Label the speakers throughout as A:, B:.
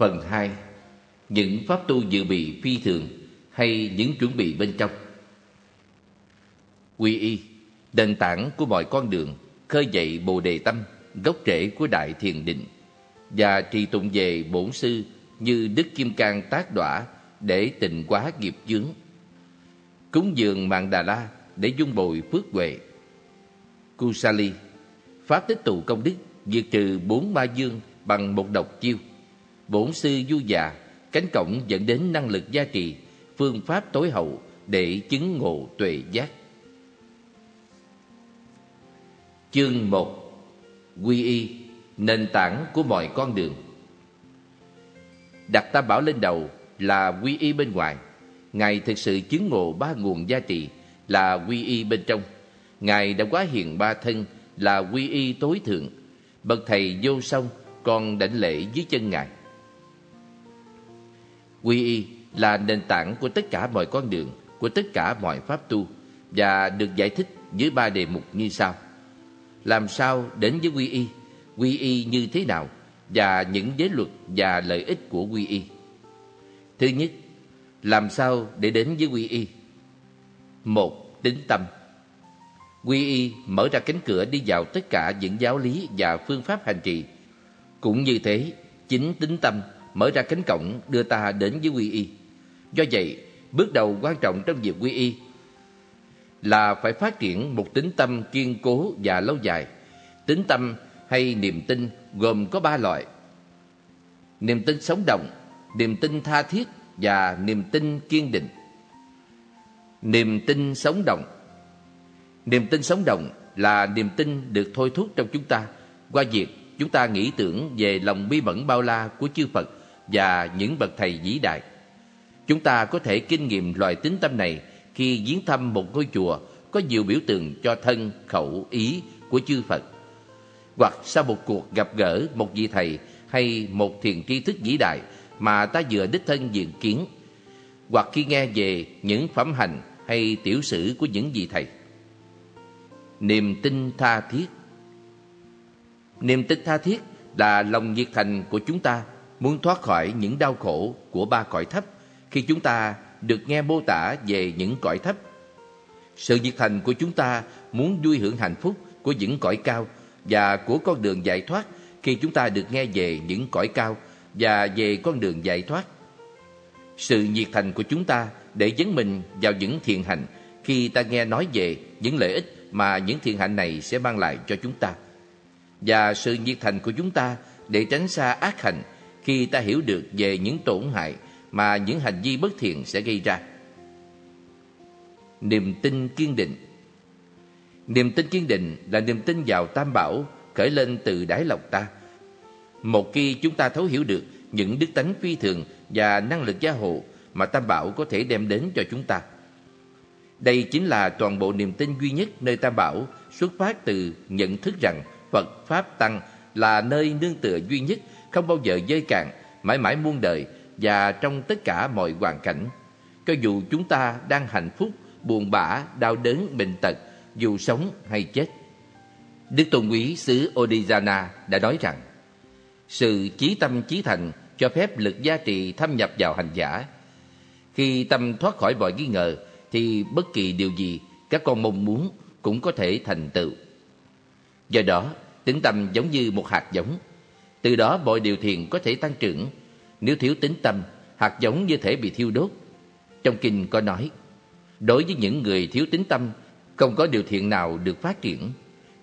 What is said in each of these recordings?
A: Phần 2 Những pháp tu dự bị phi thường hay những chuẩn bị bên trong Quy y, nền tảng của mọi con đường, khơi dậy bồ đề tâm, gốc rễ của đại thiền định và trì tụng về bổn sư như Đức Kim Cang tác đọa để tịnh quá nghiệp chướng. Cúng dường mạng Đà La để dung bồi phước huệ. Kusali, pháp tích tụ công đức, diệt trừ bốn ma dương bằng một độc chiêu. Bổn sư du già, cánh cổng dẫn đến năng lực gia trì, phương pháp tối hậu để chứng ngộ tuệ giác. Chương 1 Quy y, nền tảng của mọi con đường. Đặt tam bảo lên đầu là quy y bên ngoài Ngài thực sự chứng ngộ ba nguồn gia trì là quy y bên trong. Ngài đã quá hiền ba thân là quy y tối thượng. Bậc thầy vô song còn đảnh lễ dưới chân Ngài. Quy y là nền tảng của tất cả mọi con đường Của tất cả mọi pháp tu Và được giải thích dưới ba đề mục như sau. Làm sao đến với quy y? Quy y như thế nào? Và những giới luật và lợi ích của quy y. Thứ nhất Làm sao để đến với quy y? Một, tính tâm. Quy y mở ra cánh cửa đi vào tất cả những giáo lý và phương pháp hành trì. Cũng như thế, chính tính tâm mở ra cánh cổng đưa ta đến với quy y. Do vậy, bước đầu quan trọng trong việc quy y là phải phát triển một tính tâm kiên cố và lâu dài. Tính tâm hay niềm tin gồm có ba loại. Niềm tin sống động, niềm tin tha thiết và niềm tin kiên định. Niềm tin sống động Niềm tin sống động là niềm tin được thôi thúc trong chúng ta qua việc chúng ta nghĩ tưởng về lòng bi mẫn bao la của chư Phật và những bậc thầy vĩ đại. Chúng ta có thể kinh nghiệm loại tính tâm này khi viếng thăm một ngôi chùa có nhiều biểu tượng cho thân, khẩu, ý của chư Phật. Hoặc sau một cuộc gặp gỡ một vị thầy hay một thiền tri thức vĩ đại mà ta vừa đích thân diện kiến. Hoặc khi nghe về những phẩm hành hay tiểu sử của những vị thầy niềm tin tha thiết. Niềm tin tha thiết là lòng nhiệt thành của chúng ta muốn thoát khỏi những đau khổ của ba cõi thấp khi chúng ta được nghe mô tả về những cõi thấp. Sự nhiệt thành của chúng ta muốn vui hưởng hạnh phúc của những cõi cao và của con đường giải thoát khi chúng ta được nghe về những cõi cao và về con đường giải thoát. Sự nhiệt thành của chúng ta để dấn mình vào những thiện hành khi ta nghe nói về những lợi ích mà những thiện hạnh này sẽ mang lại cho chúng ta. Và sự nhiệt thành của chúng ta để tránh xa ác hành khi ta hiểu được về những tổn hại mà những hành vi bất thiện sẽ gây ra. Niềm tin kiên định Niềm tin kiên định là niềm tin vào Tam Bảo khởi lên từ đáy lòng ta. Một khi chúng ta thấu hiểu được những đức tánh phi thường và năng lực gia hộ mà Tam Bảo có thể đem đến cho chúng ta, đây chính là toàn bộ niềm tin duy nhất nơi Tam Bảo xuất phát từ nhận thức rằng Phật Pháp Tăng là nơi nương tựa duy nhất không bao giờ dơi cạn, mãi mãi muôn đời và trong tất cả mọi hoàn cảnh. Cho dù chúng ta đang hạnh phúc, buồn bã, đau đớn, bệnh tật, dù sống hay chết. Đức Tôn Quý xứ Odisana đã nói rằng sự chí tâm chí thành cho phép lực gia trị thâm nhập vào hành giả. Khi tâm thoát khỏi mọi nghi ngờ, thì bất kỳ điều gì các con mong muốn cũng có thể thành tựu. Do đó, tính tâm giống như một hạt giống. Từ đó mọi điều thiện có thể tăng trưởng. Nếu thiếu tính tâm, hạt giống như thể bị thiêu đốt. Trong kinh có nói, đối với những người thiếu tính tâm, không có điều thiện nào được phát triển.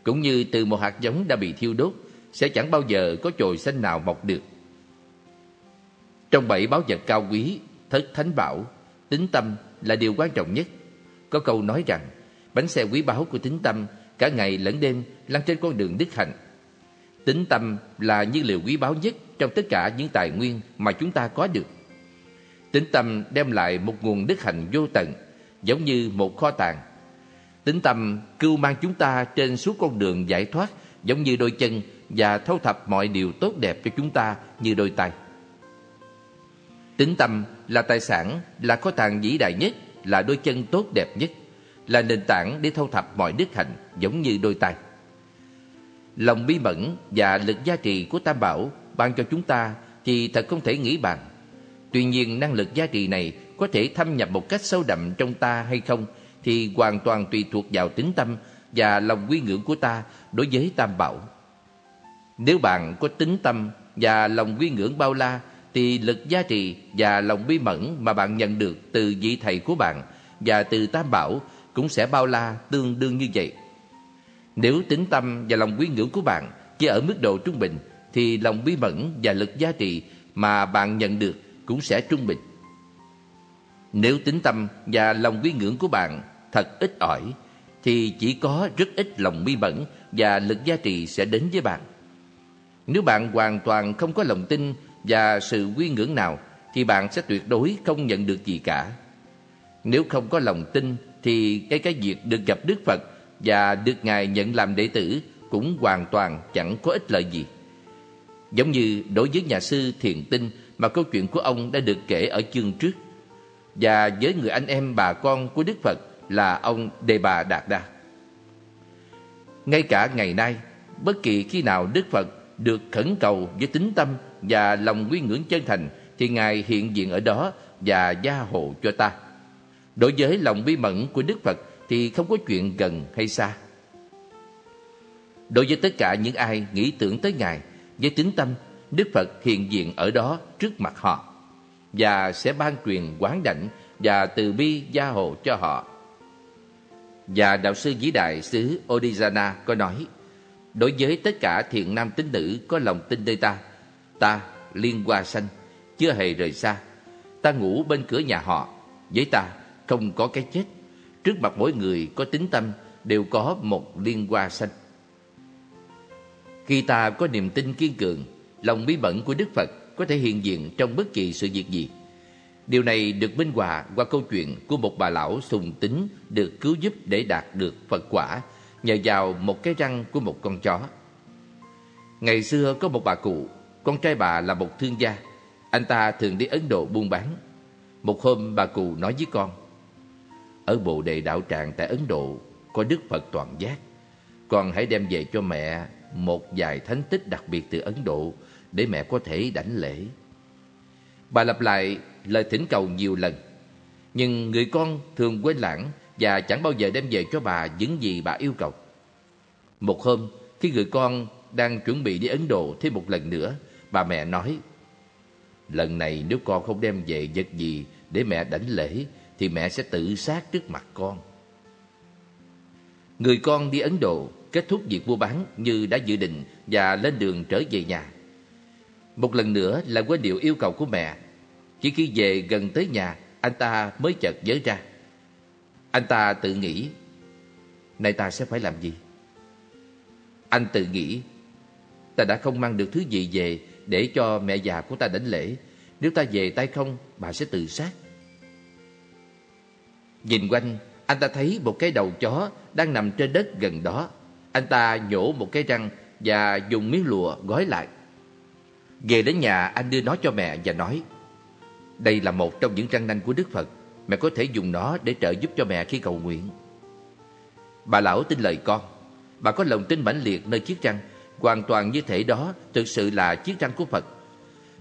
A: Cũng như từ một hạt giống đã bị thiêu đốt, sẽ chẳng bao giờ có chồi xanh nào mọc được. Trong bảy báo vật cao quý, thất thánh bảo, tính tâm là điều quan trọng nhất. Có câu nói rằng, bánh xe quý báu của tính tâm cả ngày lẫn đêm lăn trên con đường đức hạnh. Tính tâm là nhiên liệu quý báu nhất trong tất cả những tài nguyên mà chúng ta có được. Tính tâm đem lại một nguồn đức hạnh vô tận, giống như một kho tàng. Tính tâm cưu mang chúng ta trên suốt con đường giải thoát, giống như đôi chân và thâu thập mọi điều tốt đẹp cho chúng ta như đôi tay. Tính tâm là tài sản, là kho tàng vĩ đại nhất, là đôi chân tốt đẹp nhất, là nền tảng để thâu thập mọi đức hạnh giống như đôi tay. Lòng bí mẫn và lực gia trì của Tam Bảo ban cho chúng ta thì thật không thể nghĩ bàn. Tuy nhiên, năng lực giá trị này có thể thâm nhập một cách sâu đậm trong ta hay không thì hoàn toàn tùy thuộc vào tính tâm và lòng quy ngưỡng của ta đối với Tam Bảo. Nếu bạn có tính tâm và lòng quy ngưỡng bao la, thì lực giá trị và lòng bí mẫn mà bạn nhận được từ vị thầy của bạn và từ Tam Bảo cũng sẽ bao la tương đương như vậy. Nếu tính tâm và lòng quý ngưỡng của bạn chỉ ở mức độ trung bình, thì lòng bí mẫn và lực giá trị mà bạn nhận được cũng sẽ trung bình. Nếu tính tâm và lòng quý ngưỡng của bạn thật ít ỏi, thì chỉ có rất ít lòng bi mẫn và lực giá trị sẽ đến với bạn. Nếu bạn hoàn toàn không có lòng tin và sự quy ngưỡng nào, thì bạn sẽ tuyệt đối không nhận được gì cả. Nếu không có lòng tin, thì cái cái việc được gặp Đức Phật và được Ngài nhận làm đệ tử cũng hoàn toàn chẳng có ích lợi gì. Giống như đối với nhà sư Thiền Tinh mà câu chuyện của ông đã được kể ở chương trước. Và với người anh em bà con của Đức Phật là ông Đề Bà Đạt Đa. Ngay cả ngày nay, bất kỳ khi nào Đức Phật được khẩn cầu với tính tâm và lòng quy ngưỡng chân thành thì Ngài hiện diện ở đó và gia hộ cho ta. Đối với lòng bi mẫn của Đức Phật thì không có chuyện gần hay xa. Đối với tất cả những ai nghĩ tưởng tới Ngài với tính tâm, Đức Phật hiện diện ở đó trước mặt họ và sẽ ban truyền quán đảnh và từ bi gia hộ cho họ. Và đạo sư vĩ đại xứ Odisana có nói, đối với tất cả thiện nam tín nữ có lòng tin nơi ta, ta, liên qua sanh, chưa hề rời xa. Ta ngủ bên cửa nhà họ, với ta không có cái chết. Trước mặt mỗi người có tính tâm đều có một liên hoa xanh. Khi ta có niềm tin kiên cường, lòng bí bẩn của Đức Phật có thể hiện diện trong bất kỳ sự việc gì. Điều này được minh họa qua câu chuyện của một bà lão sùng tính được cứu giúp để đạt được Phật quả nhờ vào một cái răng của một con chó. Ngày xưa có một bà cụ, con trai bà là một thương gia. Anh ta thường đi Ấn Độ buôn bán. Một hôm bà cụ nói với con, ở Bồ Đề Đạo Tràng tại Ấn Độ có Đức Phật Toàn Giác. Con hãy đem về cho mẹ một vài thánh tích đặc biệt từ Ấn Độ để mẹ có thể đảnh lễ. Bà lặp lại lời thỉnh cầu nhiều lần. Nhưng người con thường quên lãng và chẳng bao giờ đem về cho bà những gì bà yêu cầu. Một hôm, khi người con đang chuẩn bị đi Ấn Độ thêm một lần nữa, bà mẹ nói, Lần này nếu con không đem về vật gì để mẹ đảnh lễ, thì mẹ sẽ tự sát trước mặt con. Người con đi Ấn Độ, kết thúc việc mua bán như đã dự định và lên đường trở về nhà. Một lần nữa là quên điều yêu cầu của mẹ. Chỉ khi về gần tới nhà, anh ta mới chợt nhớ ra. Anh ta tự nghĩ, nay ta sẽ phải làm gì? Anh tự nghĩ, ta đã không mang được thứ gì về để cho mẹ già của ta đảnh lễ. Nếu ta về tay không, bà sẽ tự sát. Nhìn quanh, anh ta thấy một cái đầu chó đang nằm trên đất gần đó. Anh ta nhổ một cái răng và dùng miếng lụa gói lại. Về đến nhà, anh đưa nó cho mẹ và nói, đây là một trong những răng nanh của Đức Phật. Mẹ có thể dùng nó để trợ giúp cho mẹ khi cầu nguyện. Bà lão tin lời con. Bà có lòng tin mãnh liệt nơi chiếc răng. Hoàn toàn như thể đó thực sự là chiếc răng của Phật.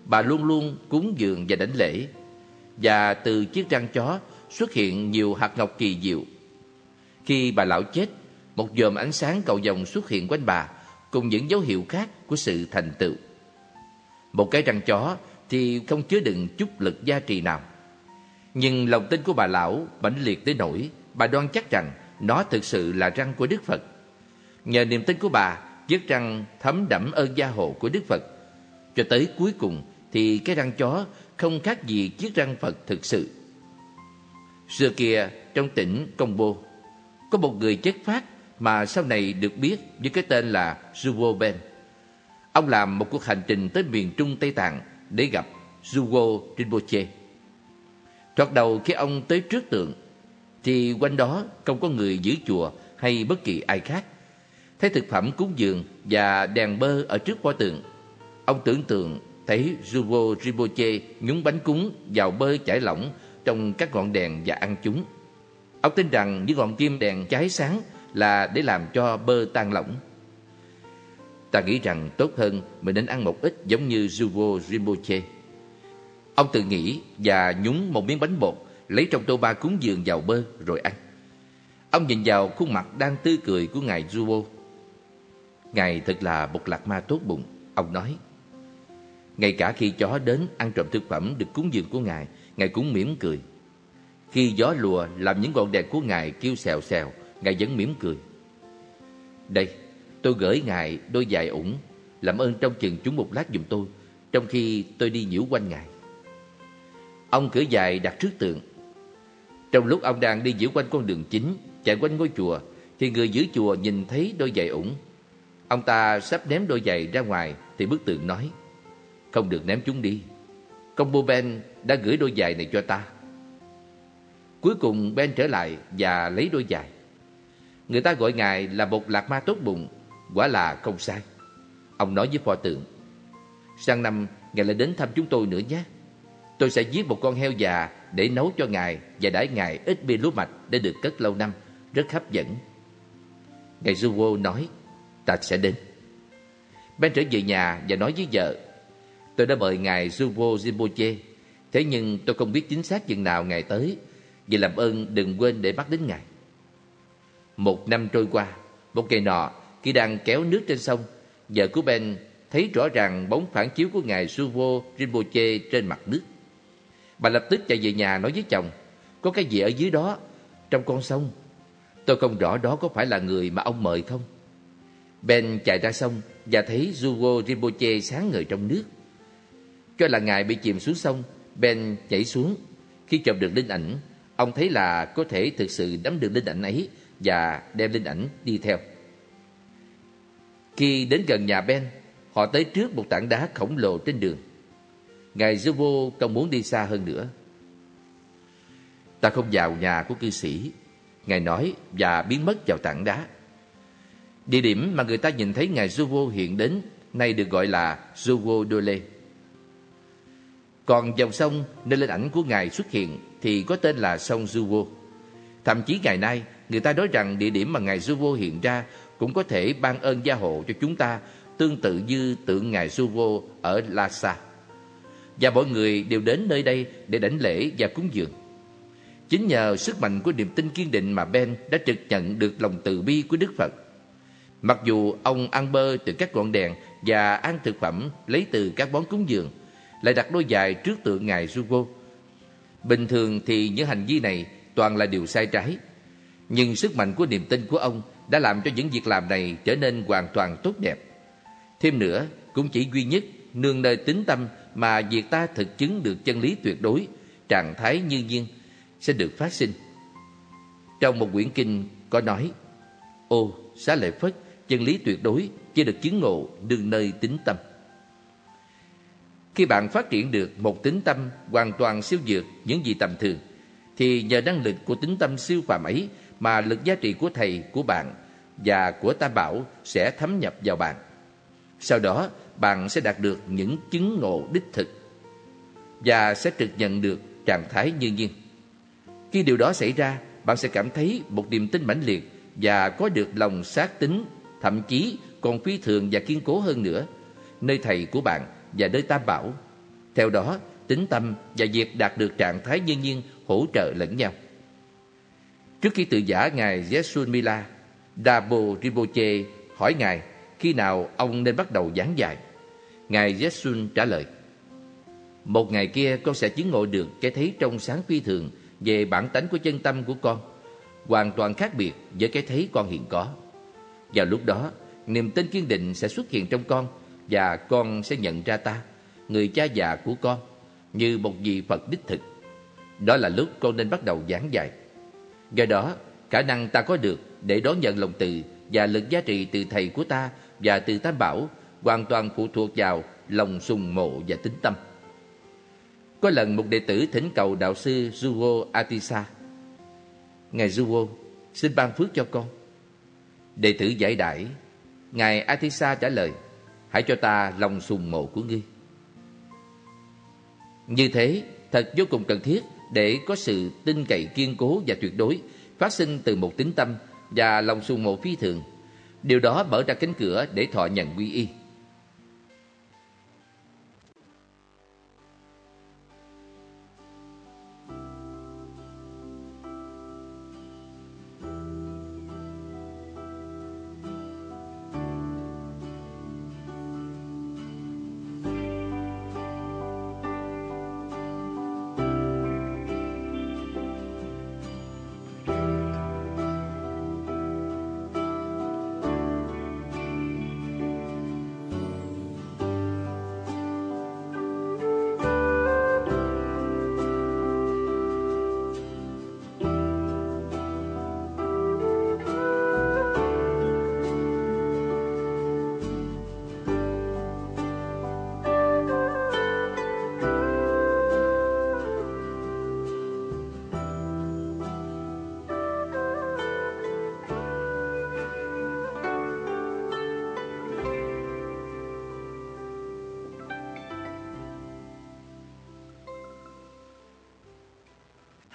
A: Bà luôn luôn cúng dường và đảnh lễ. Và từ chiếc răng chó xuất hiện nhiều hạt ngọc kỳ diệu. Khi bà lão chết, một dòm ánh sáng cầu vồng xuất hiện quanh bà cùng những dấu hiệu khác của sự thành tựu. Một cái răng chó thì không chứa đựng chút lực gia trì nào. Nhưng lòng tin của bà lão mãnh liệt tới nỗi bà đoan chắc rằng nó thực sự là răng của Đức Phật. Nhờ niềm tin của bà, chiếc răng thấm đẫm ơn gia hộ của Đức Phật. Cho tới cuối cùng thì cái răng chó không khác gì chiếc răng Phật thực sự. Xưa kia trong tỉnh Combo có một người chất phát mà sau này được biết với cái tên là Juvo Ben. Ông làm một cuộc hành trình tới miền Trung Tây Tạng để gặp Jugo Rinpoche. Thoạt đầu khi ông tới trước tượng thì quanh đó không có người giữ chùa hay bất kỳ ai khác. Thấy thực phẩm cúng dường và đèn bơ ở trước pho tượng, ông tưởng tượng thấy Jugo Rinpoche nhúng bánh cúng vào bơ chảy lỏng trong các ngọn đèn và ăn chúng. Ông tin rằng những ngọn kim đèn cháy sáng là để làm cho bơ tan lỏng. Ta nghĩ rằng tốt hơn mình nên ăn một ít giống như Juvo Rinpoche. Ông tự nghĩ và nhúng một miếng bánh bột lấy trong tô ba cúng dường vào bơ rồi ăn. Ông nhìn vào khuôn mặt đang tươi cười của Ngài Zubo. Ngài thật là một lạc ma tốt bụng, ông nói. Ngay cả khi chó đến ăn trộm thực phẩm được cúng dường của Ngài, Ngài cũng mỉm cười. Khi gió lùa làm những ngọn đèn của Ngài kêu xèo xèo, Ngài vẫn mỉm cười. Đây, tôi gửi Ngài đôi giày ủng, làm ơn trong chừng chúng một lát giùm tôi, trong khi tôi đi nhiễu quanh Ngài. Ông cửa dài đặt trước tượng. Trong lúc ông đang đi nhiễu quanh con đường chính, chạy quanh ngôi chùa, thì người giữ chùa nhìn thấy đôi giày ủng. Ông ta sắp ném đôi giày ra ngoài, thì bức tượng nói, không được ném chúng đi. Công bố Ben đã gửi đôi giày này cho ta. Cuối cùng Ben trở lại và lấy đôi giày. Người ta gọi ngài là một lạc ma tốt bụng, quả là không sai. Ông nói với pho tượng, sang năm ngài lại đến thăm chúng tôi nữa nhé. Tôi sẽ giết một con heo già để nấu cho ngài và đãi ngài ít bia lúa mạch để được cất lâu năm, rất hấp dẫn. Ngài Zuo nói, ta sẽ đến. Ben trở về nhà và nói với vợ, tôi đã mời ngài Zubo Rinpoche, thế nhưng tôi không biết chính xác chừng nào ngài tới, vì làm ơn đừng quên để bắt đến ngài. Một năm trôi qua, một ngày nọ, khi đang kéo nước trên sông, vợ của Ben thấy rõ ràng bóng phản chiếu của ngài Suvo Rinpoche trên mặt nước. Bà lập tức chạy về nhà nói với chồng, có cái gì ở dưới đó, trong con sông. Tôi không rõ đó có phải là người mà ông mời không. Ben chạy ra sông và thấy Suvo Rinpoche sáng ngời trong nước. Cho là ngài bị chìm xuống sông, Ben nhảy xuống. Khi chụp được linh ảnh, ông thấy là có thể thực sự nắm được linh ảnh ấy và đem linh ảnh đi theo. Khi đến gần nhà Ben, họ tới trước một tảng đá khổng lồ trên đường. Ngài Zubo không muốn đi xa hơn nữa. Ta không vào nhà của cư sĩ, Ngài nói và biến mất vào tảng đá. Địa điểm mà người ta nhìn thấy Ngài Zubo hiện đến nay được gọi là Zubo Dole. Còn dòng sông nơi lên ảnh của Ngài xuất hiện thì có tên là sông Zuwo. Thậm chí ngày nay, người ta nói rằng địa điểm mà Ngài Zuwo hiện ra cũng có thể ban ơn gia hộ cho chúng ta tương tự như tượng Ngài Zuwo ở Lhasa. Và mọi người đều đến nơi đây để đảnh lễ và cúng dường. Chính nhờ sức mạnh của niềm tin kiên định mà Ben đã trực nhận được lòng từ bi của Đức Phật. Mặc dù ông ăn bơ từ các ngọn đèn và ăn thực phẩm lấy từ các món cúng dường, lại đặt đôi giày trước tượng Ngài Jugo. Bình thường thì những hành vi này toàn là điều sai trái. Nhưng sức mạnh của niềm tin của ông đã làm cho những việc làm này trở nên hoàn toàn tốt đẹp. Thêm nữa, cũng chỉ duy nhất nương nơi tính tâm mà việc ta thực chứng được chân lý tuyệt đối, trạng thái như nhiên sẽ được phát sinh. Trong một quyển kinh có nói, Ô, xá lợi Phất, chân lý tuyệt đối chỉ được chứng ngộ nương nơi tính tâm. Khi bạn phát triển được một tính tâm hoàn toàn siêu vượt những gì tầm thường, thì nhờ năng lực của tính tâm siêu phàm ấy mà lực giá trị của thầy, của bạn và của Tam Bảo sẽ thấm nhập vào bạn. Sau đó, bạn sẽ đạt được những chứng ngộ đích thực và sẽ trực nhận được trạng thái như nhiên. Khi điều đó xảy ra, bạn sẽ cảm thấy một niềm tin mãnh liệt và có được lòng xác tín, thậm chí còn phi thường và kiên cố hơn nữa, nơi thầy của bạn và nơi Tam Bảo. Theo đó, tính tâm và việc đạt được trạng thái nhân nhiên hỗ trợ lẫn nhau. Trước khi tự giả Ngài Yesun Mila, Dabo Rinpoche hỏi Ngài khi nào ông nên bắt đầu giảng dạy. Ngài Yesun trả lời, Một ngày kia con sẽ chứng ngộ được cái thấy trong sáng phi thường về bản tánh của chân tâm của con, hoàn toàn khác biệt với cái thấy con hiện có. Vào lúc đó, niềm tin kiên định sẽ xuất hiện trong con và con sẽ nhận ra ta, người cha già của con, như một vị Phật đích thực. Đó là lúc con nên bắt đầu giảng dạy. Do đó, khả năng ta có được để đón nhận lòng từ và lực giá trị từ thầy của ta và từ Tam Bảo hoàn toàn phụ thuộc vào lòng sùng mộ và tính tâm. Có lần một đệ tử thỉnh cầu đạo sư Jugo Atisa. Ngài Jugo, xin ban phước cho con. Đệ tử giải đãi, Ngài Atisa trả lời, hãy cho ta lòng sùng mộ của ngươi. Như thế, thật vô cùng cần thiết để có sự tin cậy kiên cố và tuyệt đối phát sinh từ một tính tâm và lòng sùng mộ phi thường. Điều đó mở ra cánh cửa để thọ nhận quy y.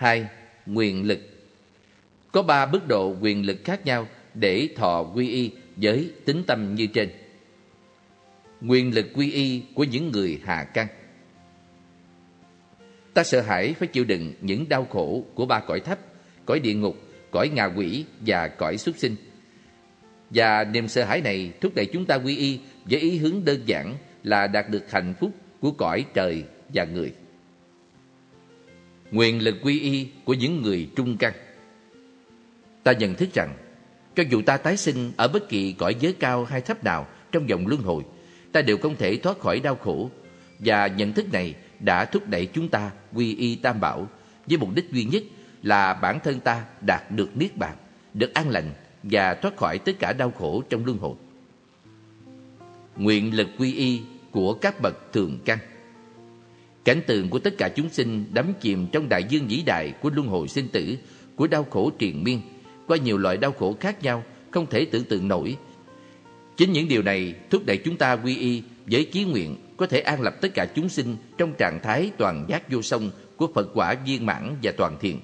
A: Hai, Quyền lực Có ba mức độ quyền lực khác nhau để thọ quy y với tính tâm như trên. Quyền lực quy y của những người hạ căn Ta sợ hãi phải chịu đựng những đau khổ của ba cõi thấp, cõi địa ngục, cõi ngạ quỷ và cõi súc sinh. Và niềm sợ hãi này thúc đẩy chúng ta quy y với ý hướng đơn giản là đạt được hạnh phúc của cõi trời và người nguyện lực quy y của những người trung căn. Ta nhận thức rằng, cho dù ta tái sinh ở bất kỳ cõi giới cao hay thấp nào trong dòng luân hồi, ta đều không thể thoát khỏi đau khổ. Và nhận thức này đã thúc đẩy chúng ta quy y tam bảo với mục đích duy nhất là bản thân ta đạt được niết bàn, được an lành và thoát khỏi tất cả đau khổ trong luân hồi. Nguyện lực quy y của các bậc thường căn Cảnh tượng của tất cả chúng sinh đắm chìm trong đại dương vĩ đại của luân hồi sinh tử, của đau khổ triền miên, qua nhiều loại đau khổ khác nhau, không thể tưởng tượng nổi. Chính những điều này thúc đẩy chúng ta quy y với chí nguyện có thể an lập tất cả chúng sinh trong trạng thái toàn giác vô song của Phật quả viên mãn và toàn thiện.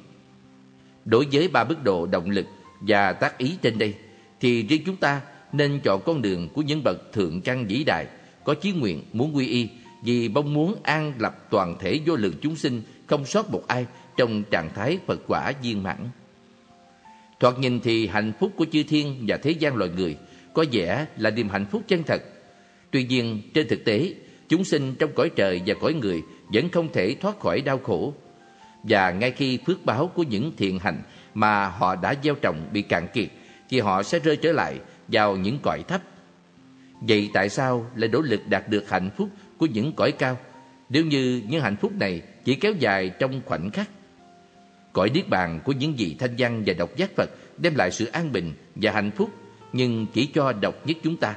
A: Đối với ba mức độ động lực và tác ý trên đây, thì riêng chúng ta nên chọn con đường của những bậc thượng căn vĩ đại, có chí nguyện muốn quy y vì mong muốn an lập toàn thể vô lượng chúng sinh không sót một ai trong trạng thái Phật quả viên mãn. Thoạt nhìn thì hạnh phúc của chư thiên và thế gian loài người có vẻ là niềm hạnh phúc chân thật. Tuy nhiên, trên thực tế, chúng sinh trong cõi trời và cõi người vẫn không thể thoát khỏi đau khổ. Và ngay khi phước báo của những thiện hành mà họ đã gieo trồng bị cạn kiệt, thì họ sẽ rơi trở lại vào những cõi thấp. Vậy tại sao lại nỗ lực đạt được hạnh phúc của những cõi cao nếu như những hạnh phúc này chỉ kéo dài trong khoảnh khắc. Cõi niết bàn của những vị thanh văn và độc giác Phật đem lại sự an bình và hạnh phúc nhưng chỉ cho độc nhất chúng ta.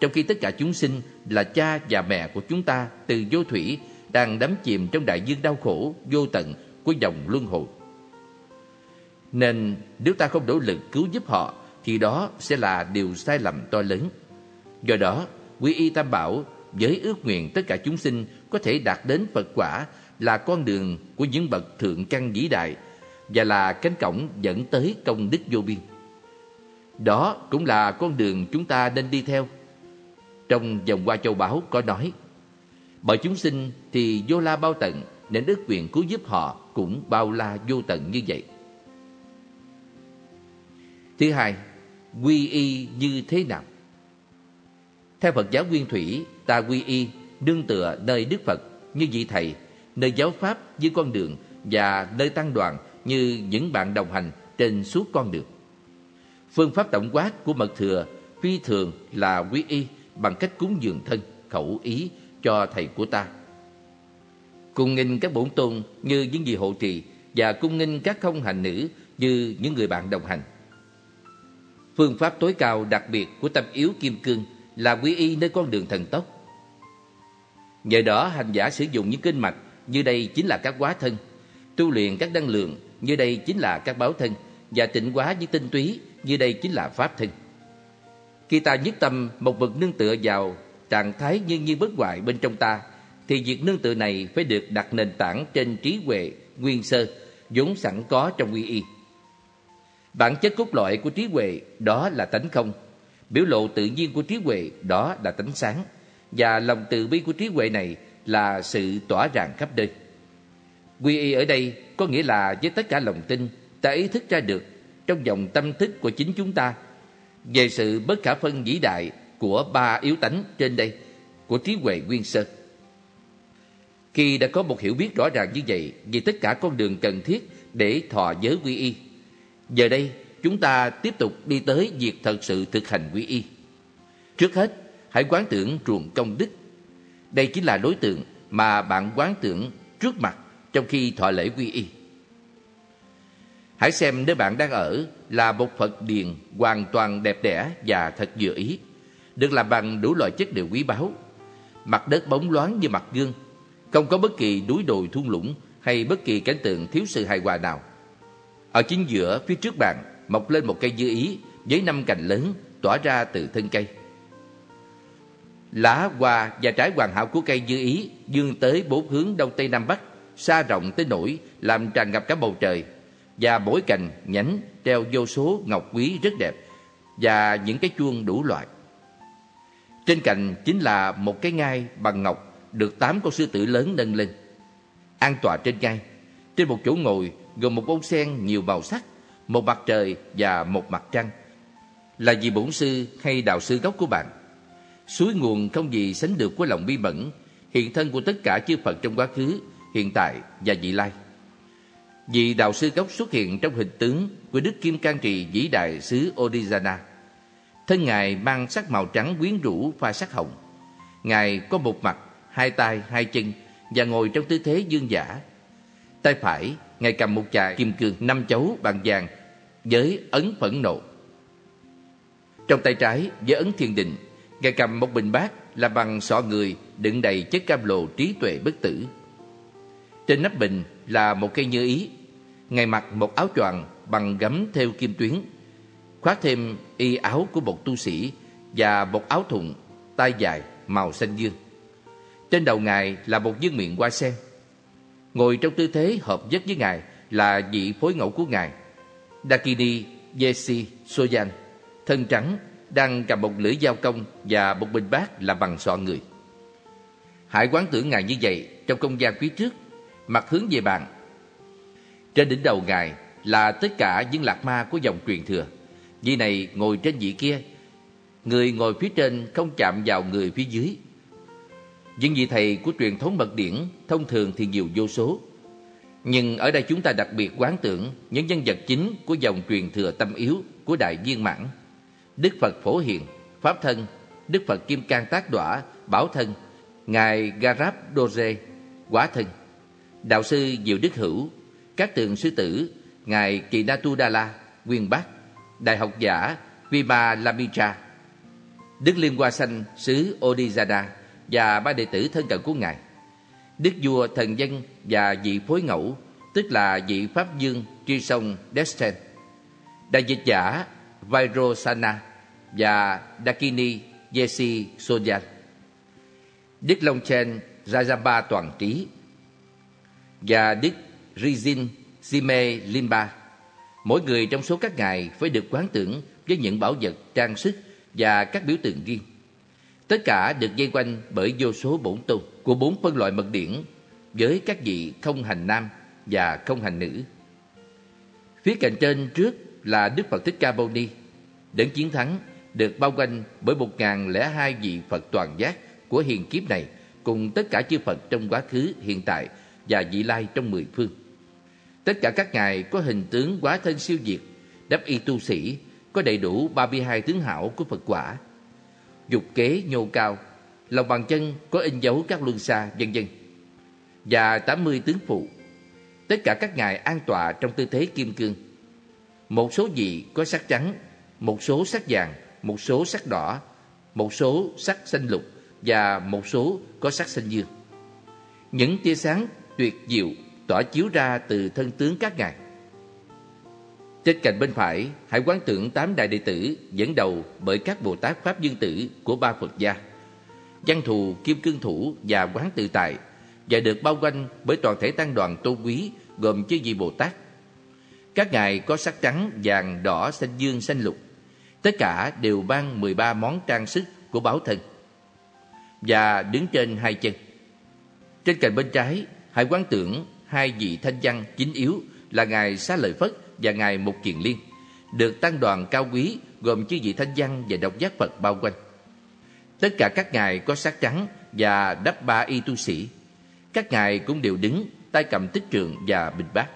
A: Trong khi tất cả chúng sinh là cha và mẹ của chúng ta từ vô thủy đang đắm chìm trong đại dương đau khổ vô tận của dòng luân hồi. Nên nếu ta không nỗ lực cứu giúp họ thì đó sẽ là điều sai lầm to lớn. Do đó, quy y tam bảo với ước nguyện tất cả chúng sinh có thể đạt đến Phật quả là con đường của những bậc thượng căn vĩ đại và là cánh cổng dẫn tới công đức vô biên. Đó cũng là con đường chúng ta nên đi theo. Trong dòng qua châu báu có nói, bởi chúng sinh thì vô la bao tận nên ước nguyện cứu giúp họ cũng bao la vô tận như vậy. Thứ hai, quy y như thế nào? Theo Phật giáo Nguyên Thủy, ta quy y, đương tựa nơi Đức Phật như vị thầy, nơi giáo pháp như con đường và nơi tăng đoàn như những bạn đồng hành trên suốt con đường. Phương pháp tổng quát của mật thừa phi thường là quy y bằng cách cúng dường thân, khẩu ý cho thầy của ta. Cung nghinh các bổn tôn như những vị hộ trì và cung nghinh các không hành nữ như những người bạn đồng hành. Phương pháp tối cao đặc biệt của tâm yếu kim cương là quy y nơi con đường thần tốc. Nhờ đó hành giả sử dụng những kinh mạch như đây chính là các quá thân, tu luyện các năng lượng như đây chính là các báo thân và tịnh hóa những tinh túy như đây chính là pháp thân. Khi ta nhất tâm một bậc nương tựa vào trạng thái nhân nhiên bất hoại bên trong ta thì việc nương tựa này phải được đặt nền tảng trên trí huệ nguyên sơ vốn sẵn có trong quy y. Bản chất cốt lõi của trí huệ đó là tánh không Biểu lộ tự nhiên của trí huệ đó là tánh sáng và lòng từ bi của trí huệ này là sự tỏa ràng khắp nơi. Quy y ở đây có nghĩa là với tất cả lòng tin ta ý thức ra được trong dòng tâm thức của chính chúng ta về sự bất khả phân vĩ đại của ba yếu tánh trên đây của trí huệ nguyên sơ. Khi đã có một hiểu biết rõ ràng như vậy về tất cả con đường cần thiết để thọ giới quy y, giờ đây chúng ta tiếp tục đi tới việc thật sự thực hành quy y. Trước hết, hãy quán tưởng ruộng công đức. Đây chính là đối tượng mà bạn quán tưởng trước mặt trong khi thọ lễ quy y. Hãy xem nơi bạn đang ở là một Phật điền hoàn toàn đẹp đẽ và thật vừa ý, được làm bằng đủ loại chất liệu quý báu. Mặt đất bóng loáng như mặt gương, không có bất kỳ núi đồi thung lũng hay bất kỳ cảnh tượng thiếu sự hài hòa nào. Ở chính giữa phía trước bạn mọc lên một cây dưa ý với năm cành lớn tỏa ra từ thân cây. Lá, hoa và trái hoàn hảo của cây dưa ý dương tới bốn hướng đông tây nam bắc, xa rộng tới nỗi làm tràn ngập cả bầu trời và mỗi cành nhánh treo vô số ngọc quý rất đẹp và những cái chuông đủ loại. Trên cành chính là một cái ngai bằng ngọc được tám con sư tử lớn nâng lên. An tọa trên ngai, trên một chỗ ngồi gồm một bông sen nhiều màu sắc, một mặt trời và một mặt trăng. Là vì bổn sư hay đạo sư gốc của bạn. Suối nguồn không gì sánh được của lòng bi mẫn, hiện thân của tất cả chư Phật trong quá khứ, hiện tại và vị lai. Vị đạo sư gốc xuất hiện trong hình tướng của Đức Kim Cang Trì vĩ đại xứ Odisana. Thân Ngài mang sắc màu trắng quyến rũ pha sắc hồng. Ngài có một mặt, hai tay, hai chân và ngồi trong tư thế dương giả. Tay phải, Ngài cầm một chài kim cương năm chấu bằng vàng với ấn phẫn nộ. Trong tay trái với ấn thiên định, Ngài cầm một bình bát là bằng sọ người đựng đầy chất cam lồ trí tuệ bất tử. Trên nắp bình là một cây như ý. Ngài mặc một áo choàng bằng gấm theo kim tuyến, khoác thêm y áo của một tu sĩ và một áo thùng, tay dài màu xanh dương. Trên đầu ngài là một dương miệng hoa sen. Ngồi trong tư thế hợp nhất với ngài là vị phối ngẫu của ngài, Dakini Yesi Soyan, thân trắng, đang cầm một lưỡi dao công và một bình bát là bằng sọ người. Hãy quán tưởng ngài như vậy trong không gian phía trước mặt hướng về bạn. Trên đỉnh đầu ngài là tất cả những lạc ma của dòng truyền thừa. Vị này ngồi trên vị kia, người ngồi phía trên không chạm vào người phía dưới. Những vị thầy của truyền thống mật điển thông thường thì nhiều vô số. Nhưng ở đây chúng ta đặc biệt quán tưởng những nhân vật chính của dòng truyền thừa tâm yếu của Đại Viên Mãn. Đức Phật Phổ Hiền, Pháp Thân, Đức Phật Kim Cang Tác Đọa, Bảo Thân, Ngài Garab Doje, Quả Thân đạo sư Diệu Đức Hữu, các tượng sư tử, ngài Kỳ Natudala, Nguyên Bắc, đại học giả Vima Lamitra Đức Liên Hoa sanh xứ Odisada và ba đệ tử thân cận của ngài. Đức vua thần dân và vị phối ngẫu, tức là vị pháp dương tri sông Desten. Đại dịch giả Vairosana và Dakini Yesi Sojan. Đức Long Chen Rajamba toàn trí và Đức Rizin Sime Limba. Mỗi người trong số các ngài phải được quán tưởng với những bảo vật, trang sức và các biểu tượng riêng. Tất cả được dây quanh bởi vô số bổn tôn của bốn phân loại mật điển với các vị không hành nam và không hành nữ. Phía cạnh trên trước là Đức Phật Thích Ca Mâu Ni, đấng chiến thắng được bao quanh bởi một ngàn lẻ hai vị Phật toàn giác của hiền kiếp này cùng tất cả chư Phật trong quá khứ, hiện tại và vị lai trong mười phương. Tất cả các ngài có hình tướng quá thân siêu diệt, đắp y tu sĩ, có đầy đủ 32 tướng hảo của Phật quả. Dục kế nhô cao, lòng bàn chân có in dấu các luân xa, vân vân Và 80 tướng phụ. Tất cả các ngài an tọa trong tư thế kim cương. Một số vị có sắc trắng, một số sắc vàng, một số sắc đỏ, một số sắc xanh lục và một số có sắc xanh dương. Những tia sáng tuyệt diệu tỏa chiếu ra từ thân tướng các ngài. Trên cạnh bên phải, hãy quán tưởng tám đại đệ tử dẫn đầu bởi các Bồ Tát Pháp Dương Tử của ba Phật gia. Văn thù, kim cương thủ và quán tự tại và được bao quanh bởi toàn thể tăng đoàn tôn quý gồm chư vị Bồ Tát. Các ngài có sắc trắng, vàng, đỏ, xanh dương, xanh lục. Tất cả đều mang 13 món trang sức của báo thân và đứng trên hai chân. Trên cạnh bên trái, hãy quán tưởng hai vị thanh văn chính yếu là Ngài Xá Lợi Phất và Ngài Mục Kiền Liên, được tăng đoàn cao quý gồm chư vị thanh văn và độc giác Phật bao quanh. Tất cả các ngài có sắc trắng và đắp ba y tu sĩ. Các ngài cũng đều đứng, tay cầm tích trường và bình bát.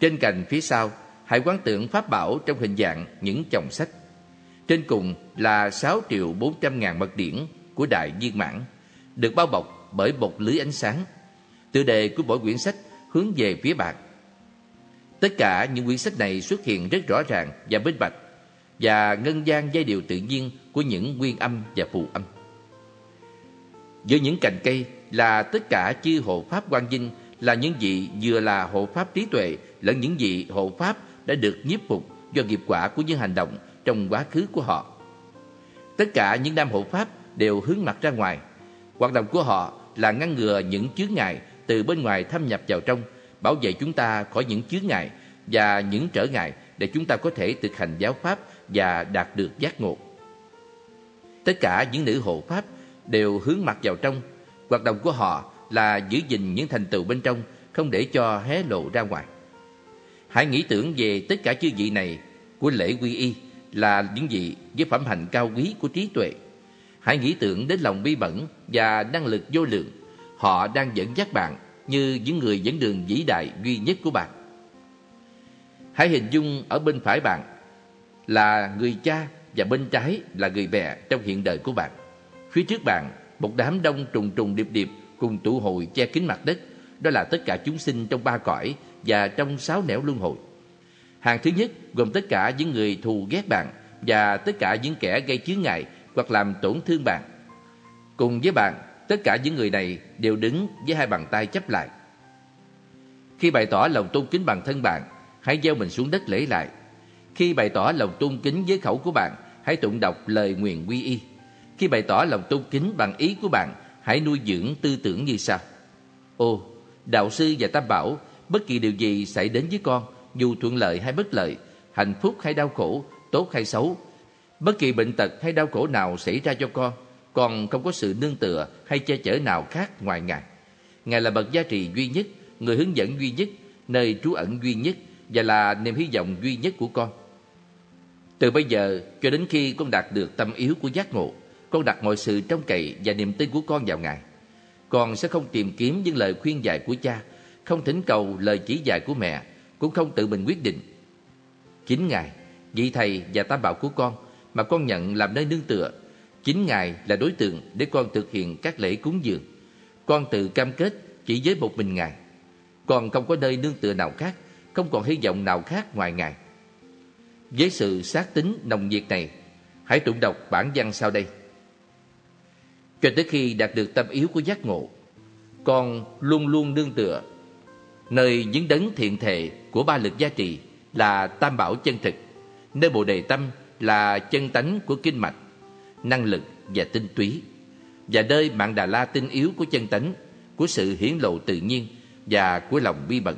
A: Trên cành phía sau, hải quán tượng pháp bảo trong hình dạng những chồng sách. Trên cùng là 6 triệu 400 ngàn mật điển của Đại Viên Mãn, được bao bọc bởi một lưới ánh sáng. Tựa đề của mỗi quyển sách hướng về phía bạn. Tất cả những quyển sách này xuất hiện rất rõ ràng và minh bạch và ngân gian giai điệu tự nhiên của những nguyên âm và phụ âm. Giữa những cành cây là tất cả chư hộ pháp quan dinh là những vị vừa là hộ pháp trí tuệ lẫn những vị hộ pháp đã được nhiếp phục do nghiệp quả của những hành động trong quá khứ của họ. Tất cả những nam hộ pháp đều hướng mặt ra ngoài. Hoạt động của họ là ngăn ngừa những chướng ngại từ bên ngoài thâm nhập vào trong, bảo vệ chúng ta khỏi những chướng ngại và những trở ngại để chúng ta có thể thực hành giáo pháp và đạt được giác ngộ. Tất cả những nữ hộ pháp đều hướng mặt vào trong. Hoạt động của họ là giữ gìn những thành tựu bên trong, không để cho hé lộ ra ngoài. Hãy nghĩ tưởng về tất cả chư vị này của lễ quy y là những vị với phẩm hạnh cao quý của trí tuệ. Hãy nghĩ tưởng đến lòng bi bẩn và năng lực vô lượng. Họ đang dẫn dắt bạn như những người dẫn đường vĩ đại duy nhất của bạn. Hãy hình dung ở bên phải bạn là người cha và bên trái là người mẹ trong hiện đời của bạn. Phía trước bạn, một đám đông trùng trùng điệp điệp cùng tụ hội che kín mặt đất. Đó là tất cả chúng sinh trong ba cõi và trong sáu nẻo luân hồi. Hàng thứ nhất gồm tất cả những người thù ghét bạn và tất cả những kẻ gây chướng ngại hoặc làm tổn thương bạn. Cùng với bạn, tất cả những người này đều đứng với hai bàn tay chấp lại. Khi bày tỏ lòng tôn kính bằng thân bạn, hãy gieo mình xuống đất lễ lại. Khi bày tỏ lòng tôn kính với khẩu của bạn, hãy tụng đọc lời nguyện quy y. Khi bày tỏ lòng tôn kính bằng ý của bạn, hãy nuôi dưỡng tư tưởng như sau. Ô, đạo sư và tam bảo, bất kỳ điều gì xảy đến với con, dù thuận lợi hay bất lợi, hạnh phúc hay đau khổ, tốt hay xấu, bất kỳ bệnh tật hay đau khổ nào xảy ra cho con, còn không có sự nương tựa hay che chở nào khác ngoài Ngài. Ngài là bậc gia trì duy nhất, người hướng dẫn duy nhất, nơi trú ẩn duy nhất và là niềm hy vọng duy nhất của con. Từ bây giờ cho đến khi con đạt được tâm yếu của giác ngộ, con đặt mọi sự trông cậy và niềm tin của con vào Ngài. Con sẽ không tìm kiếm những lời khuyên dạy của cha, không thỉnh cầu lời chỉ dạy của mẹ, cũng không tự mình quyết định. Chính Ngài, vị thầy và tam bảo của con mà con nhận làm nơi nương tựa, chính Ngài là đối tượng để con thực hiện các lễ cúng dường. Con tự cam kết chỉ với một mình Ngài. Con không có nơi nương tựa nào khác, không còn hy vọng nào khác ngoài Ngài. Với sự xác tính nồng nhiệt này, hãy tụng đọc bản văn sau đây. Cho tới khi đạt được tâm yếu của giác ngộ, con luôn luôn nương tựa nơi những đấng thiện thệ của ba lực gia trì là tam bảo chân thực, nơi bồ đề tâm là chân tánh của kinh mạch, năng lực và tinh túy, và nơi mạng đà la tinh yếu của chân tánh, của sự hiển lộ tự nhiên và của lòng bi bẩn.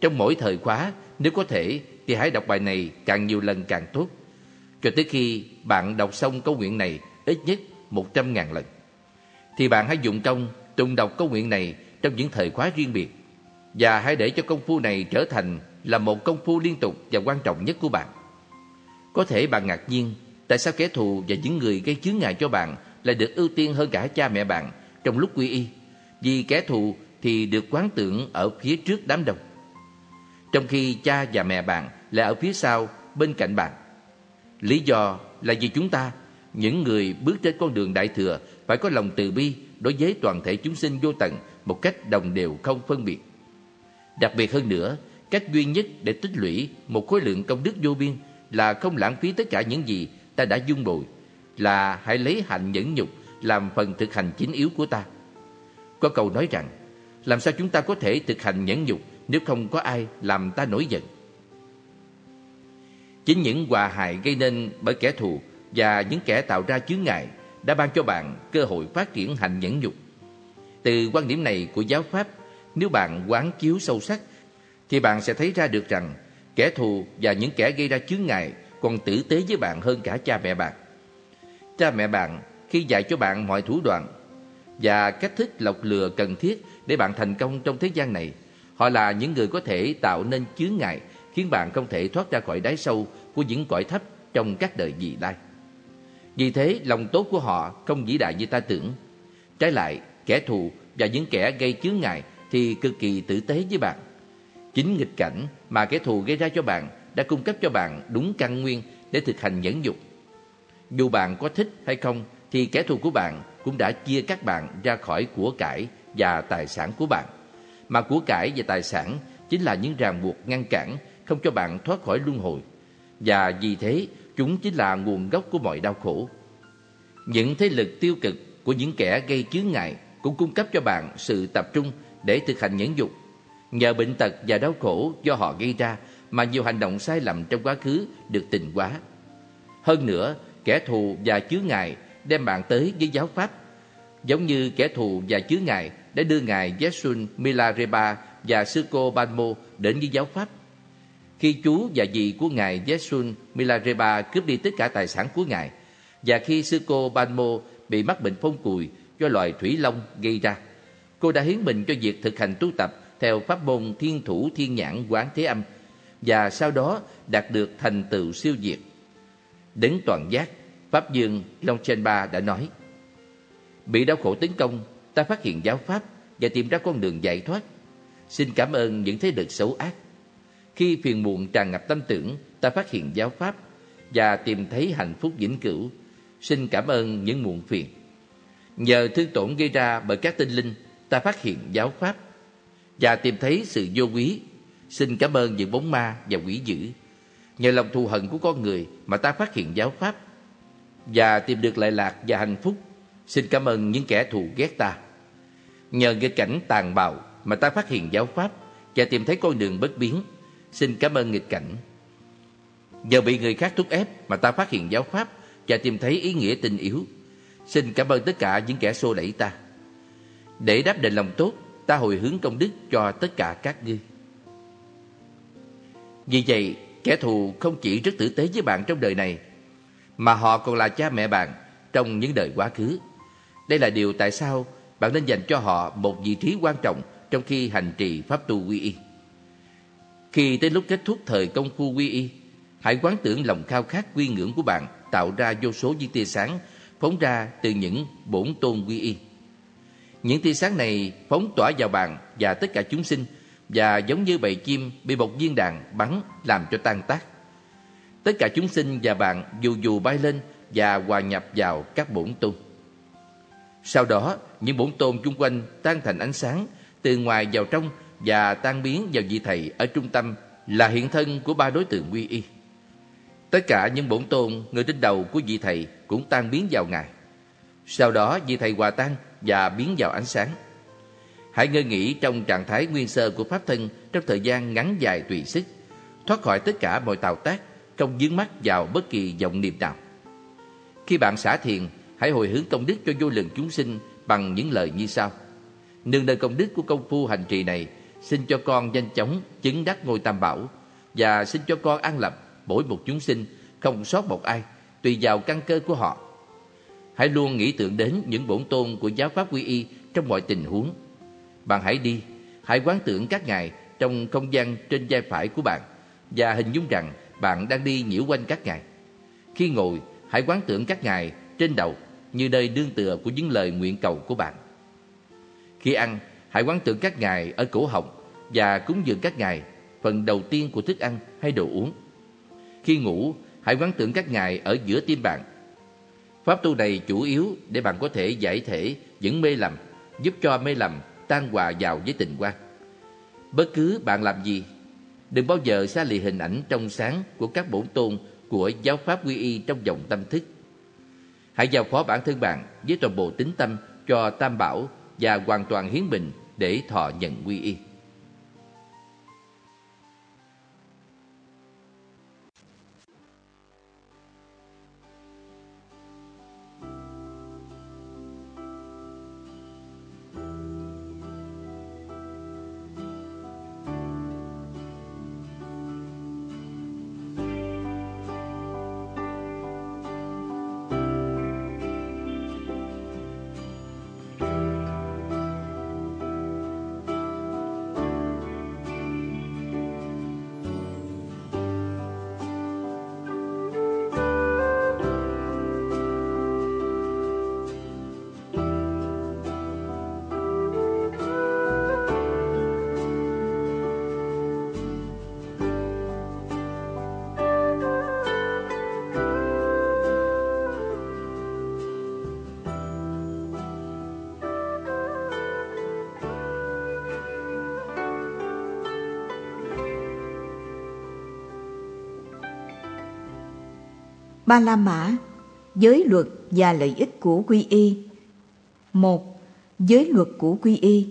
A: Trong mỗi thời khóa, nếu có thể thì hãy đọc bài này càng nhiều lần càng tốt, cho tới khi bạn đọc xong câu nguyện này ít nhất một trăm ngàn lần. Thì bạn hãy dụng công tụng đọc câu nguyện này trong những thời khóa riêng biệt và hãy để cho công phu này trở thành là một công phu liên tục và quan trọng nhất của bạn. Có thể bạn ngạc nhiên tại sao kẻ thù và những người gây chướng ngại cho bạn lại được ưu tiên hơn cả cha mẹ bạn trong lúc quy y. Vì kẻ thù thì được quán tưởng ở phía trước đám đông. Trong khi cha và mẹ bạn lại ở phía sau bên cạnh bạn. Lý do là vì chúng ta, những người bước trên con đường đại thừa phải có lòng từ bi đối với toàn thể chúng sinh vô tận một cách đồng đều không phân biệt. Đặc biệt hơn nữa, cách duy nhất để tích lũy một khối lượng công đức vô biên là không lãng phí tất cả những gì ta đã dung bồi, là hãy lấy hạnh nhẫn nhục làm phần thực hành chính yếu của ta. Có câu nói rằng, làm sao chúng ta có thể thực hành nhẫn nhục nếu không có ai làm ta nổi giận? Chính những hòa hại gây nên bởi kẻ thù và những kẻ tạo ra chướng ngại đã ban cho bạn cơ hội phát triển hạnh nhẫn nhục. Từ quan điểm này của giáo pháp, nếu bạn quán chiếu sâu sắc, thì bạn sẽ thấy ra được rằng kẻ thù và những kẻ gây ra chướng ngại còn tử tế với bạn hơn cả cha mẹ bạn. Cha mẹ bạn khi dạy cho bạn mọi thủ đoạn và cách thức lọc lừa cần thiết để bạn thành công trong thế gian này, họ là những người có thể tạo nên chướng ngại khiến bạn không thể thoát ra khỏi đáy sâu của những cõi thấp trong các đời vị lai. Vì thế, lòng tốt của họ không vĩ đại như ta tưởng. Trái lại, kẻ thù và những kẻ gây chướng ngại thì cực kỳ tử tế với bạn. Chính nghịch cảnh mà kẻ thù gây ra cho bạn đã cung cấp cho bạn đúng căn nguyên để thực hành nhẫn dục. Dù bạn có thích hay không thì kẻ thù của bạn cũng đã chia các bạn ra khỏi của cải và tài sản của bạn. Mà của cải và tài sản chính là những ràng buộc ngăn cản không cho bạn thoát khỏi luân hồi. Và vì thế, chúng chính là nguồn gốc của mọi đau khổ. Những thế lực tiêu cực của những kẻ gây chướng ngại cũng cung cấp cho bạn sự tập trung để thực hành nhẫn dục. Nhờ bệnh tật và đau khổ do họ gây ra mà nhiều hành động sai lầm trong quá khứ được tình hóa. Hơn nữa, kẻ thù và chứa ngài đem bạn tới với giáo pháp, giống như kẻ thù và chứa ngài đã đưa ngài Yesun Milarepa và sư cô Banmo đến với giáo pháp. Khi chú và dì của ngài Yesun Milarepa cướp đi tất cả tài sản của ngài, và khi sư cô Banmo bị mắc bệnh phong cùi do loài thủy long gây ra, cô đã hiến mình cho việc thực hành tu tập theo pháp môn thiên thủ thiên nhãn quán thế âm và sau đó đạt được thành tựu siêu diệt. Đến toàn giác, Pháp Dương Ba đã nói Bị đau khổ tấn công, ta phát hiện giáo Pháp và tìm ra con đường giải thoát. Xin cảm ơn những thế lực xấu ác. Khi phiền muộn tràn ngập tâm tưởng, ta phát hiện giáo Pháp và tìm thấy hạnh phúc vĩnh cửu. Xin cảm ơn những muộn phiền. Nhờ thương tổn gây ra bởi các tinh linh, ta phát hiện giáo Pháp và tìm thấy sự vô quý. Xin cảm ơn những bóng ma và quỷ dữ. Nhờ lòng thù hận của con người mà ta phát hiện giáo Pháp và tìm được lại lạc và hạnh phúc. Xin cảm ơn những kẻ thù ghét ta. Nhờ nghịch cảnh tàn bạo mà ta phát hiện giáo Pháp và tìm thấy con đường bất biến. Xin cảm ơn nghịch cảnh. Nhờ bị người khác thúc ép mà ta phát hiện giáo Pháp và tìm thấy ý nghĩa tình yếu. Xin cảm ơn tất cả những kẻ xô đẩy ta. Để đáp đền lòng tốt, ta hồi hướng công đức cho tất cả các ngươi. Vì vậy, kẻ thù không chỉ rất tử tế với bạn trong đời này, mà họ còn là cha mẹ bạn trong những đời quá khứ. Đây là điều tại sao bạn nên dành cho họ một vị trí quan trọng trong khi hành trì pháp tu quy y. Khi tới lúc kết thúc thời công phu quy y, hãy quán tưởng lòng khao khát quy ngưỡng của bạn tạo ra vô số những tia sáng phóng ra từ những bổn tôn quy y. Những tia sáng này phóng tỏa vào bạn và tất cả chúng sinh và giống như bầy chim bị một viên đạn bắn làm cho tan tác. Tất cả chúng sinh và bạn dù dù bay lên và hòa nhập vào các bổn tôn. Sau đó, những bổn tôn chung quanh tan thành ánh sáng từ ngoài vào trong và tan biến vào vị thầy ở trung tâm là hiện thân của ba đối tượng quy y. Tất cả những bổn tôn người trên đầu của vị thầy cũng tan biến vào ngài. Sau đó vị thầy hòa tan và biến vào ánh sáng. Hãy ngơi nghỉ trong trạng thái nguyên sơ của pháp thân trong thời gian ngắn dài tùy sức, thoát khỏi tất cả mọi tào tác, không dướng mắt vào bất kỳ vọng niệm nào. Khi bạn xả thiền, hãy hồi hướng công đức cho vô lượng chúng sinh bằng những lời như sau. Nương nơi công đức của công phu hành trì này, xin cho con nhanh chóng chứng đắc ngôi tam bảo và xin cho con an lập mỗi một chúng sinh, không sót một ai, tùy vào căn cơ của họ. Hãy luôn nghĩ tưởng đến những bổn tôn của giáo pháp quy y trong mọi tình huống. Bạn hãy đi, hãy quán tưởng các ngài trong không gian trên vai phải của bạn và hình dung rằng bạn đang đi nhiễu quanh các ngài. Khi ngồi, hãy quán tưởng các ngài trên đầu như nơi đương tựa của những lời nguyện cầu của bạn. Khi ăn, hãy quán tưởng các ngài ở cổ họng và cúng dường các ngài phần đầu tiên của thức ăn hay đồ uống. Khi ngủ, hãy quán tưởng các ngài ở giữa tim bạn. Pháp tu này chủ yếu để bạn có thể giải thể những mê lầm, giúp cho mê lầm tan hòa vào với tình quan. Bất cứ bạn làm gì, đừng bao giờ xa lì hình ảnh trong sáng của các bổn tôn của giáo pháp quy y trong dòng tâm thức. Hãy giao phó bản thân bạn với toàn bộ tính tâm cho Tam Bảo và hoàn toàn hiến mình để thọ nhận quy y.
B: Ba La Mã Giới luật và lợi ích của quy y một Giới luật của quy y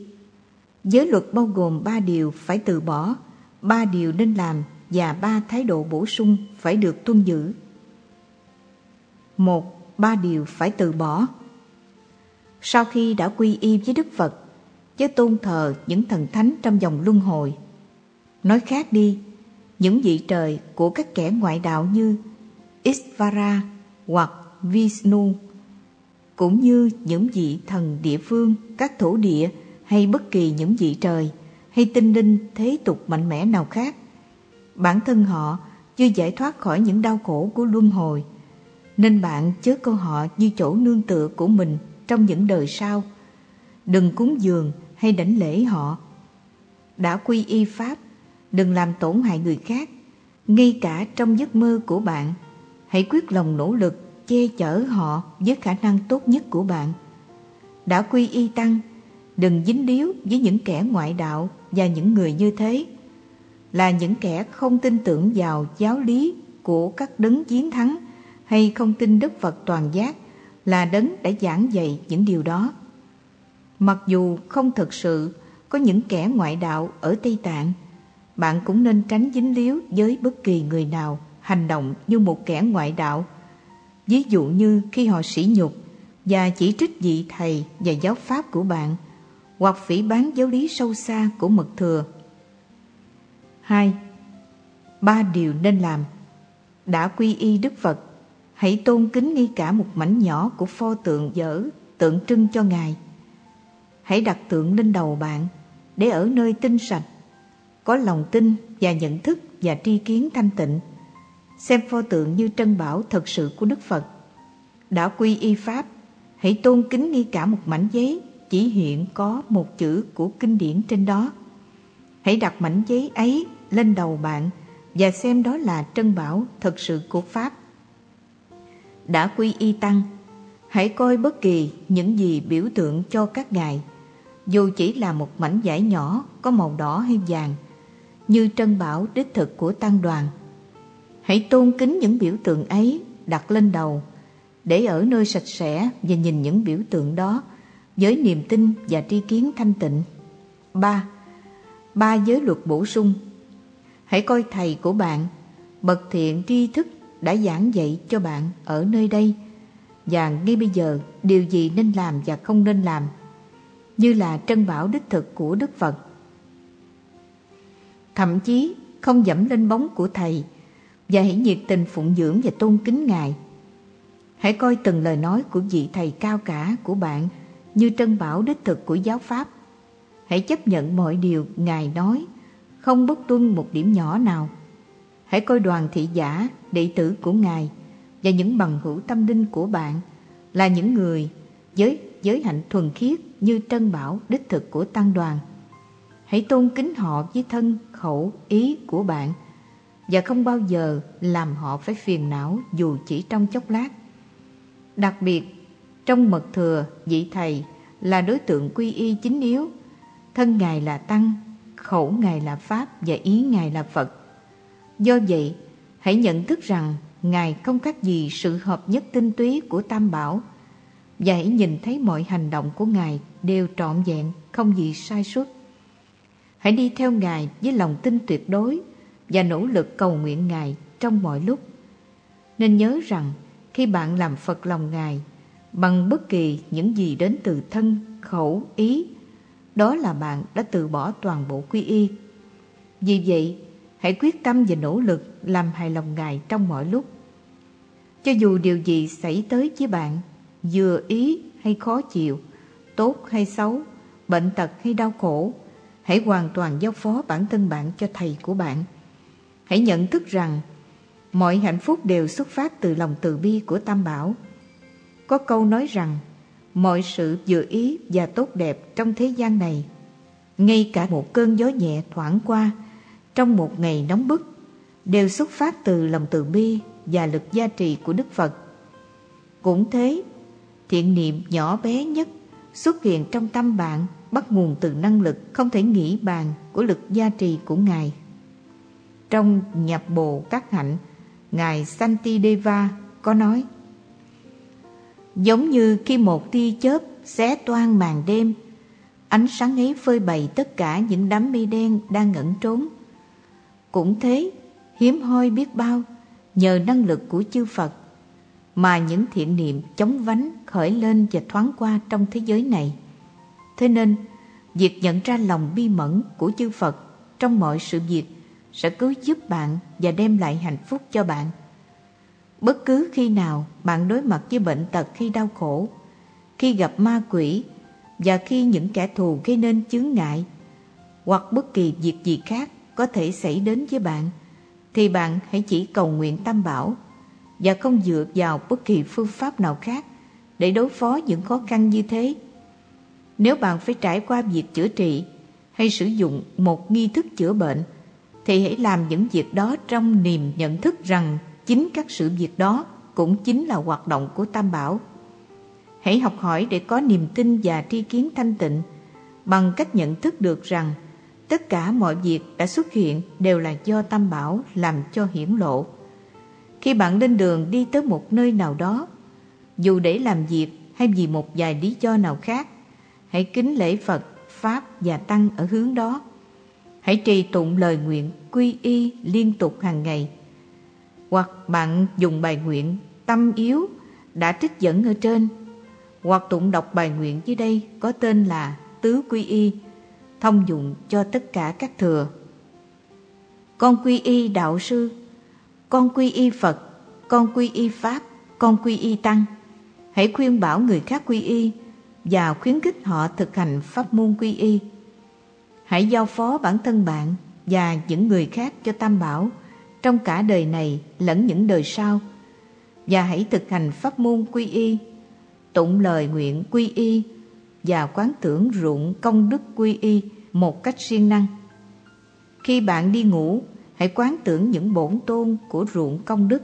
B: Giới luật bao gồm ba điều phải từ bỏ, ba điều nên làm và ba thái độ bổ sung phải được tuân giữ. Một, ba điều phải từ bỏ. Sau khi đã quy y với Đức Phật, với tôn thờ những thần thánh trong dòng luân hồi. Nói khác đi, những vị trời của các kẻ ngoại đạo như Isvara hoặc Vishnu, cũng như những vị thần địa phương, các thổ địa hay bất kỳ những vị trời hay tinh linh thế tục mạnh mẽ nào khác. Bản thân họ chưa giải thoát khỏi những đau khổ của luân hồi, nên bạn chớ câu họ như chỗ nương tựa của mình trong những đời sau. Đừng cúng dường hay đảnh lễ họ. Đã quy y Pháp, đừng làm tổn hại người khác, ngay cả trong giấc mơ của bạn. Hãy quyết lòng nỗ lực che chở họ với khả năng tốt nhất của bạn. Đã quy y Tăng, đừng dính líu với những kẻ ngoại đạo và những người như thế là những kẻ không tin tưởng vào giáo lý của các đấng chiến thắng hay không tin Đức Phật toàn giác là đấng đã giảng dạy những điều đó. Mặc dù không thực sự có những kẻ ngoại đạo ở Tây Tạng, bạn cũng nên tránh dính líu với bất kỳ người nào hành động như một kẻ ngoại đạo. Ví dụ như khi họ sỉ nhục và chỉ trích vị thầy và giáo pháp của bạn – hoặc phỉ bán giáo lý sâu xa của mật thừa. 2. Ba điều nên làm Đã quy y Đức Phật, hãy tôn kính ngay cả một mảnh nhỏ của pho tượng dở tượng trưng cho Ngài. Hãy đặt tượng lên đầu bạn để ở nơi tinh sạch, có lòng tin và nhận thức và tri kiến thanh tịnh. Xem pho tượng như trân bảo thật sự của Đức Phật. Đã quy y Pháp, hãy tôn kính ngay cả một mảnh giấy chỉ hiện có một chữ của kinh điển trên đó. Hãy đặt mảnh giấy ấy lên đầu bạn và xem đó là trân bảo thật sự của Pháp. Đã quy y tăng, hãy coi bất kỳ những gì biểu tượng cho các ngài, dù chỉ là một mảnh vải nhỏ có màu đỏ hay vàng, như trân bảo đích thực của tăng đoàn. Hãy tôn kính những biểu tượng ấy đặt lên đầu, để ở nơi sạch sẽ và nhìn những biểu tượng đó với niềm tin và tri kiến thanh tịnh. 3. Ba giới luật bổ sung Hãy coi thầy của bạn, bậc thiện tri thức đã giảng dạy cho bạn ở nơi đây và ngay bây giờ điều gì nên làm và không nên làm như là trân bảo đích thực của Đức Phật. Thậm chí không dẫm lên bóng của Thầy và hãy nhiệt tình phụng dưỡng và tôn kính Ngài. Hãy coi từng lời nói của vị Thầy cao cả của bạn như trân bảo đích thực của giáo pháp. Hãy chấp nhận mọi điều Ngài nói, không bất tuân một điểm nhỏ nào. Hãy coi đoàn thị giả, đệ tử của Ngài và những bằng hữu tâm linh của bạn là những người với giới hạnh thuần khiết như trân bảo đích thực của tăng đoàn. Hãy tôn kính họ với thân, khẩu, ý của bạn và không bao giờ làm họ phải phiền não dù chỉ trong chốc lát. Đặc biệt, trong mật thừa, vị thầy là đối tượng quy y chính yếu. Thân Ngài là Tăng, khẩu Ngài là Pháp và ý Ngài là Phật. Do vậy, hãy nhận thức rằng Ngài không khác gì sự hợp nhất tinh túy của Tam Bảo và hãy nhìn thấy mọi hành động của Ngài đều trọn vẹn, không gì sai suốt. Hãy đi theo Ngài với lòng tin tuyệt đối và nỗ lực cầu nguyện Ngài trong mọi lúc. Nên nhớ rằng khi bạn làm Phật lòng Ngài bằng bất kỳ những gì đến từ thân, khẩu, ý, đó là bạn đã từ bỏ toàn bộ quy y. Vì vậy, hãy quyết tâm và nỗ lực làm hài lòng Ngài trong mọi lúc. Cho dù điều gì xảy tới với bạn, vừa ý hay khó chịu, tốt hay xấu, bệnh tật hay đau khổ, hãy hoàn toàn giao phó bản thân bạn cho Thầy của bạn. Hãy nhận thức rằng mọi hạnh phúc đều xuất phát từ lòng từ bi của Tam Bảo – có câu nói rằng mọi sự dự ý và tốt đẹp trong thế gian này, ngay cả một cơn gió nhẹ thoảng qua trong một ngày nóng bức, đều xuất phát từ lòng từ bi và lực gia trì của Đức Phật. Cũng thế, thiện niệm nhỏ bé nhất xuất hiện trong tâm bạn bắt nguồn từ năng lực không thể nghĩ bàn của lực gia trì của Ngài. Trong nhập bộ các hạnh, Ngài Santideva có nói. Giống như khi một tia chớp xé toan màn đêm Ánh sáng ấy phơi bày tất cả những đám mây đen đang ngẩn trốn. Cũng thế, hiếm hoi biết bao Nhờ năng lực của chư Phật Mà những thiện niệm chống vánh khởi lên và thoáng qua trong thế giới này. Thế nên, việc nhận ra lòng bi mẫn của chư Phật trong mọi sự việc sẽ cứu giúp bạn và đem lại hạnh phúc cho bạn. Bất cứ khi nào bạn đối mặt với bệnh tật khi đau khổ, khi gặp ma quỷ và khi những kẻ thù gây nên chướng ngại hoặc bất kỳ việc gì khác có thể xảy đến với bạn, thì bạn hãy chỉ cầu nguyện tam bảo và không dựa vào bất kỳ phương pháp nào khác để đối phó những khó khăn như thế. Nếu bạn phải trải qua việc chữa trị hay sử dụng một nghi thức chữa bệnh, thì hãy làm những việc đó trong niềm nhận thức rằng chính các sự việc đó cũng chính là hoạt động của Tam Bảo. Hãy học hỏi để có niềm tin và tri kiến thanh tịnh bằng cách nhận thức được rằng tất cả mọi việc đã xuất hiện đều là do Tam Bảo làm cho hiển lộ. Khi bạn lên đường đi tới một nơi nào đó, dù để làm việc hay vì một vài lý do nào khác, hãy kính lễ Phật, Pháp và Tăng ở hướng đó. Hãy trì tụng lời nguyện quy y liên tục hàng ngày. Hoặc bạn dùng bài nguyện tâm yếu đã trích dẫn ở trên, hoặc tụng đọc bài nguyện dưới đây có tên là Tứ Quy Y, thông dụng cho tất cả các thừa. Con quy y đạo sư, con quy y Phật, con quy y Pháp, con quy y Tăng. Hãy khuyên bảo người khác quy y và khuyến khích họ thực hành pháp môn quy y. Hãy giao phó bản thân bạn và những người khác cho Tam Bảo. Trong cả đời này lẫn những đời sau. Và hãy thực hành pháp môn quy y, tụng lời nguyện quy y và quán tưởng ruộng công đức quy y một cách siêng năng. Khi bạn đi ngủ, hãy quán tưởng những bổn tôn của ruộng công đức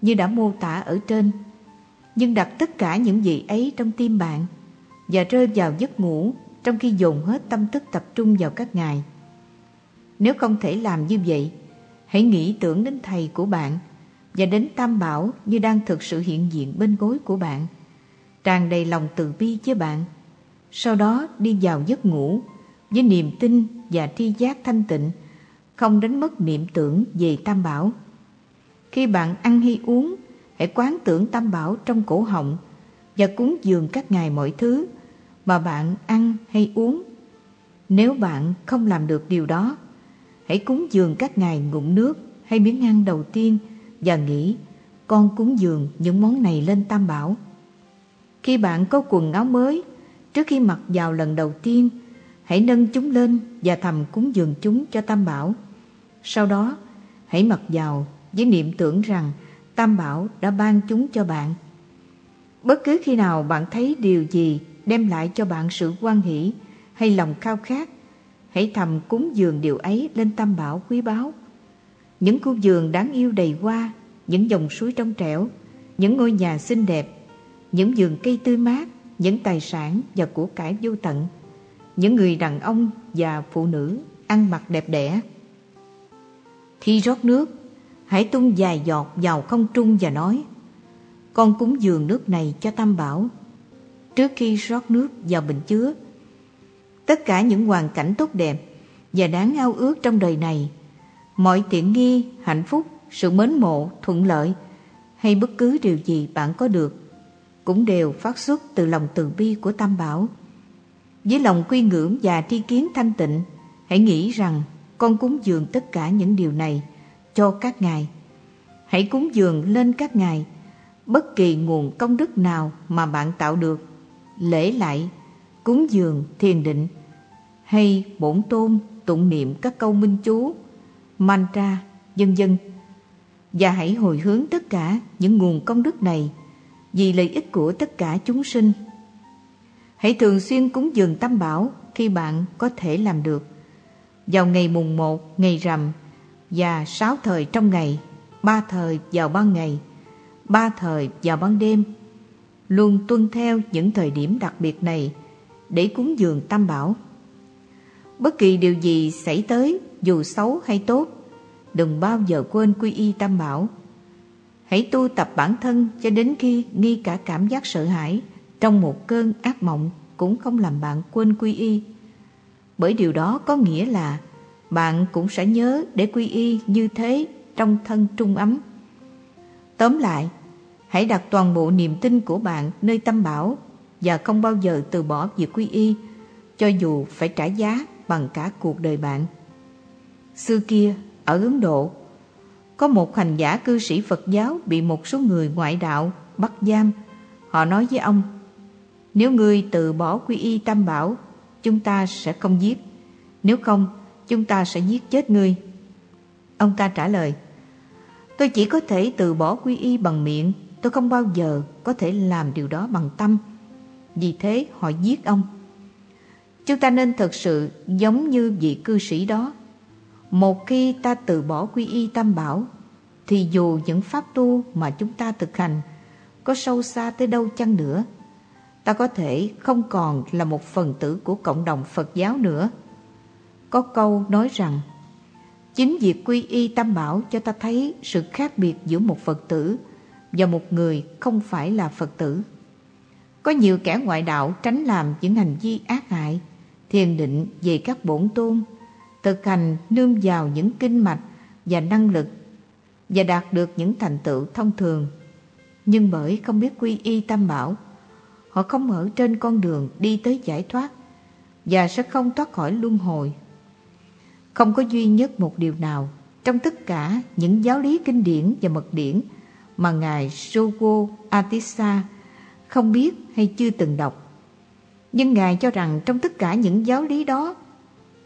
B: như đã mô tả ở trên, nhưng đặt tất cả những gì ấy trong tim bạn và rơi vào giấc ngủ trong khi dồn hết tâm thức tập trung vào các ngài. Nếu không thể làm như vậy, hãy nghĩ tưởng đến thầy của bạn và đến Tam Bảo như đang thực sự hiện diện bên gối của bạn, tràn đầy lòng từ bi với bạn. Sau đó đi vào giấc ngủ với niềm tin và tri giác thanh tịnh, không đánh mất niệm tưởng về Tam Bảo. Khi bạn ăn hay uống, hãy quán tưởng Tam Bảo trong cổ họng và cúng dường các ngài mọi thứ mà bạn ăn hay uống. Nếu bạn không làm được điều đó, hãy cúng dường các ngài ngụm nước hay miếng ăn đầu tiên và nghĩ con cúng dường những món này lên Tam Bảo. Khi bạn có quần áo mới, trước khi mặc vào lần đầu tiên, hãy nâng chúng lên và thầm cúng dường chúng cho Tam Bảo. Sau đó, hãy mặc vào với niệm tưởng rằng Tam Bảo đã ban chúng cho bạn. Bất cứ khi nào bạn thấy điều gì đem lại cho bạn sự quan hỷ hay lòng khao khát, hãy thầm cúng dường điều ấy lên tam bảo quý báu. Những khu vườn đáng yêu đầy hoa, những dòng suối trong trẻo, những ngôi nhà xinh đẹp, những vườn cây tươi mát, những tài sản và của cải vô tận, những người đàn ông và phụ nữ ăn mặc đẹp đẽ. Khi rót nước, hãy tung dài giọt vào không trung và nói Con cúng dường nước này cho Tam Bảo trước khi rót nước vào bình chứa. Tất cả những hoàn cảnh tốt đẹp và đáng ao ước trong đời này, mọi tiện nghi, hạnh phúc, sự mến mộ, thuận lợi hay bất cứ điều gì bạn có được cũng đều phát xuất từ lòng từ bi của Tam Bảo. Với lòng quy ngưỡng và tri kiến thanh tịnh, hãy nghĩ rằng con cúng dường tất cả những điều này cho các ngài. Hãy cúng dường lên các ngài bất kỳ nguồn công đức nào mà bạn tạo được lễ lại, cúng dường, thiền định hay bổn tôn tụng niệm các câu minh chú, mantra, vân vân và hãy hồi hướng tất cả những nguồn công đức này vì lợi ích của tất cả chúng sinh. Hãy thường xuyên cúng dường tam bảo khi bạn có thể làm được. Vào ngày mùng một, ngày rằm và sáu thời trong ngày, ba thời vào ban ngày, ba thời vào ban đêm luôn tuân theo những thời điểm đặc biệt này để cúng dường tam bảo. Bất kỳ điều gì xảy tới dù xấu hay tốt, đừng bao giờ quên quy y tam bảo. Hãy tu tập bản thân cho đến khi nghi cả cảm giác sợ hãi trong một cơn ác mộng cũng không làm bạn quên quy y. Bởi điều đó có nghĩa là bạn cũng sẽ nhớ để quy y như thế trong thân trung ấm. Tóm lại, hãy đặt toàn bộ niềm tin của bạn nơi tâm bảo và không bao giờ từ bỏ việc quy y, cho dù phải trả giá bằng cả cuộc đời bạn. Xưa kia, ở Ấn Độ, có một hành giả cư sĩ Phật giáo bị một số người ngoại đạo bắt giam. Họ nói với ông, nếu ngươi từ bỏ quy y tam bảo, chúng ta sẽ không giết. Nếu không, chúng ta sẽ giết chết ngươi. Ông ta trả lời, tôi chỉ có thể từ bỏ quy y bằng miệng, tôi không bao giờ có thể làm điều đó bằng tâm. Vì thế họ giết ông. Chúng ta nên thật sự giống như vị cư sĩ đó. Một khi ta từ bỏ quy y tam bảo, thì dù những pháp tu mà chúng ta thực hành có sâu xa tới đâu chăng nữa, ta có thể không còn là một phần tử của cộng đồng Phật giáo nữa. Có câu nói rằng, chính việc quy y tam bảo cho ta thấy sự khác biệt giữa một Phật tử và một người không phải là Phật tử. Có nhiều kẻ ngoại đạo tránh làm những hành vi ác hại, thiền định về các bổn tôn, thực hành nương vào những kinh mạch và năng lực và đạt được những thành tựu thông thường. Nhưng bởi không biết quy y tam bảo, họ không ở trên con đường đi tới giải thoát và sẽ không thoát khỏi luân hồi. Không có duy nhất một điều nào trong tất cả những giáo lý kinh điển và mật điển mà Ngài Sogo Atisa không biết hay chưa từng đọc. Nhưng Ngài cho rằng trong tất cả những giáo lý đó,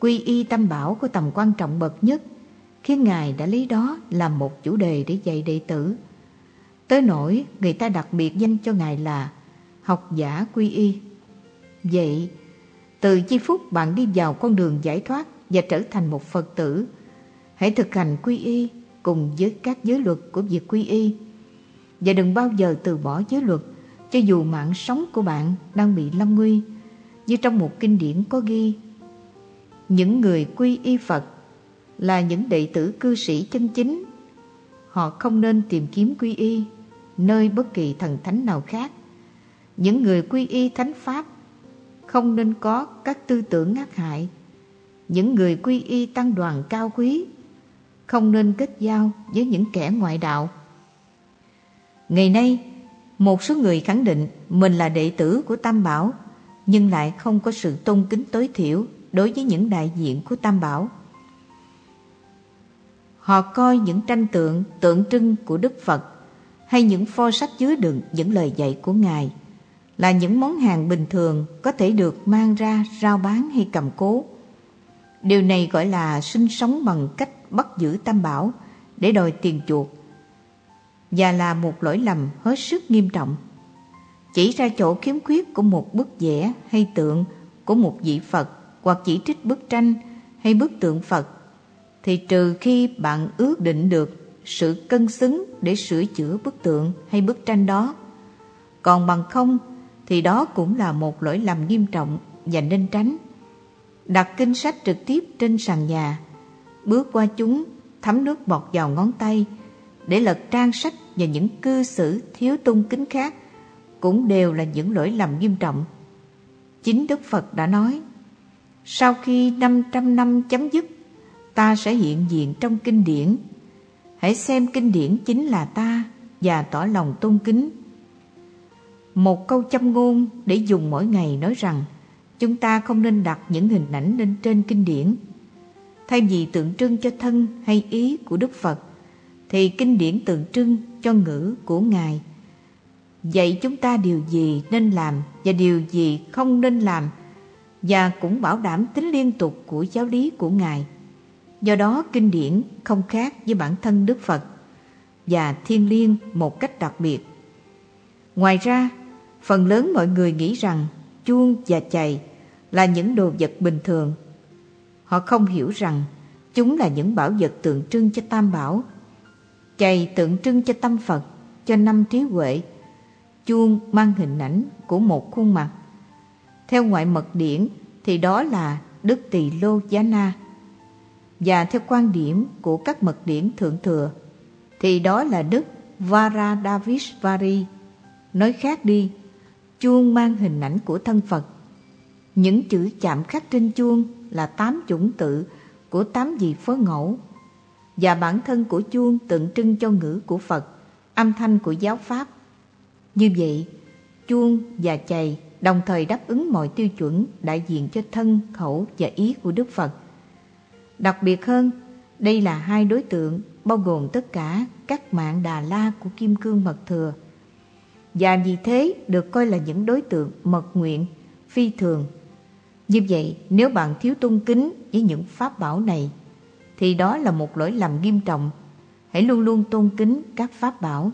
B: quy y tam bảo có tầm quan trọng bậc nhất, khiến Ngài đã lấy đó làm một chủ đề để dạy đệ tử. Tới nỗi người ta đặc biệt danh cho Ngài là học giả quy y. Vậy, từ chi phút bạn đi vào con đường giải thoát và trở thành một Phật tử, hãy thực hành quy y cùng với các giới luật của việc quy y. Và đừng bao giờ từ bỏ giới luật cho dù mạng sống của bạn đang bị lâm nguy, như trong một kinh điển có ghi. Những người quy y Phật là những đệ tử cư sĩ chân chính. Họ không nên tìm kiếm quy y nơi bất kỳ thần thánh nào khác. Những người quy y thánh pháp không nên có các tư tưởng ác hại. Những người quy y tăng đoàn cao quý không nên kết giao với những kẻ ngoại đạo. Ngày nay, một số người khẳng định mình là đệ tử của Tam Bảo nhưng lại không có sự tôn kính tối thiểu đối với những đại diện của Tam Bảo. Họ coi những tranh tượng tượng trưng của Đức Phật hay những pho sách chứa đựng những lời dạy của Ngài là những món hàng bình thường có thể được mang ra rao bán hay cầm cố. Điều này gọi là sinh sống bằng cách bắt giữ tam bảo để đòi tiền chuộc và là một lỗi lầm hết sức nghiêm trọng. Chỉ ra chỗ khiếm khuyết của một bức vẽ hay tượng của một vị Phật hoặc chỉ trích bức tranh hay bức tượng Phật thì trừ khi bạn ước định được sự cân xứng để sửa chữa bức tượng hay bức tranh đó. Còn bằng không thì đó cũng là một lỗi lầm nghiêm trọng và nên tránh. Đặt kinh sách trực tiếp trên sàn nhà, bước qua chúng, thấm nước bọt vào ngón tay để lật trang sách và những cư xử thiếu tôn kính khác cũng đều là những lỗi lầm nghiêm trọng. Chính Đức Phật đã nói, sau khi 500 năm chấm dứt, ta sẽ hiện diện trong kinh điển. Hãy xem kinh điển chính là ta và tỏ lòng tôn kính. Một câu châm ngôn để dùng mỗi ngày nói rằng chúng ta không nên đặt những hình ảnh lên trên kinh điển. Thay vì tượng trưng cho thân hay ý của Đức Phật, thì kinh điển tượng trưng cho ngữ của Ngài. Dạy chúng ta điều gì nên làm và điều gì không nên làm và cũng bảo đảm tính liên tục của giáo lý của Ngài. Do đó kinh điển không khác với bản thân Đức Phật và thiên liêng một cách đặc biệt. Ngoài ra, phần lớn mọi người nghĩ rằng chuông và chày là những đồ vật bình thường. Họ không hiểu rằng chúng là những bảo vật tượng trưng cho Tam Bảo Chày tượng trưng cho tâm Phật, cho năm trí huệ. Chuông mang hình ảnh của một khuôn mặt. Theo ngoại mật điển thì đó là Đức Tỳ Lô Giá Na. Và theo quan điểm của các mật điển thượng thừa thì đó là Đức Varadavishvari. Nói khác đi, chuông mang hình ảnh của thân Phật. Những chữ chạm khắc trên chuông là tám chủng tự của tám vị phớ ngẫu và bản thân của chuông tượng trưng cho ngữ của Phật, âm thanh của giáo Pháp. Như vậy, chuông và chày đồng thời đáp ứng mọi tiêu chuẩn đại diện cho thân, khẩu và ý của Đức Phật. Đặc biệt hơn, đây là hai đối tượng bao gồm tất cả các mạng Đà La của Kim Cương Mật Thừa. Và vì thế được coi là những đối tượng mật nguyện, phi thường. Như vậy, nếu bạn thiếu tôn kính với những pháp bảo này, thì đó là một lỗi lầm nghiêm trọng. Hãy luôn luôn tôn kính các pháp bảo.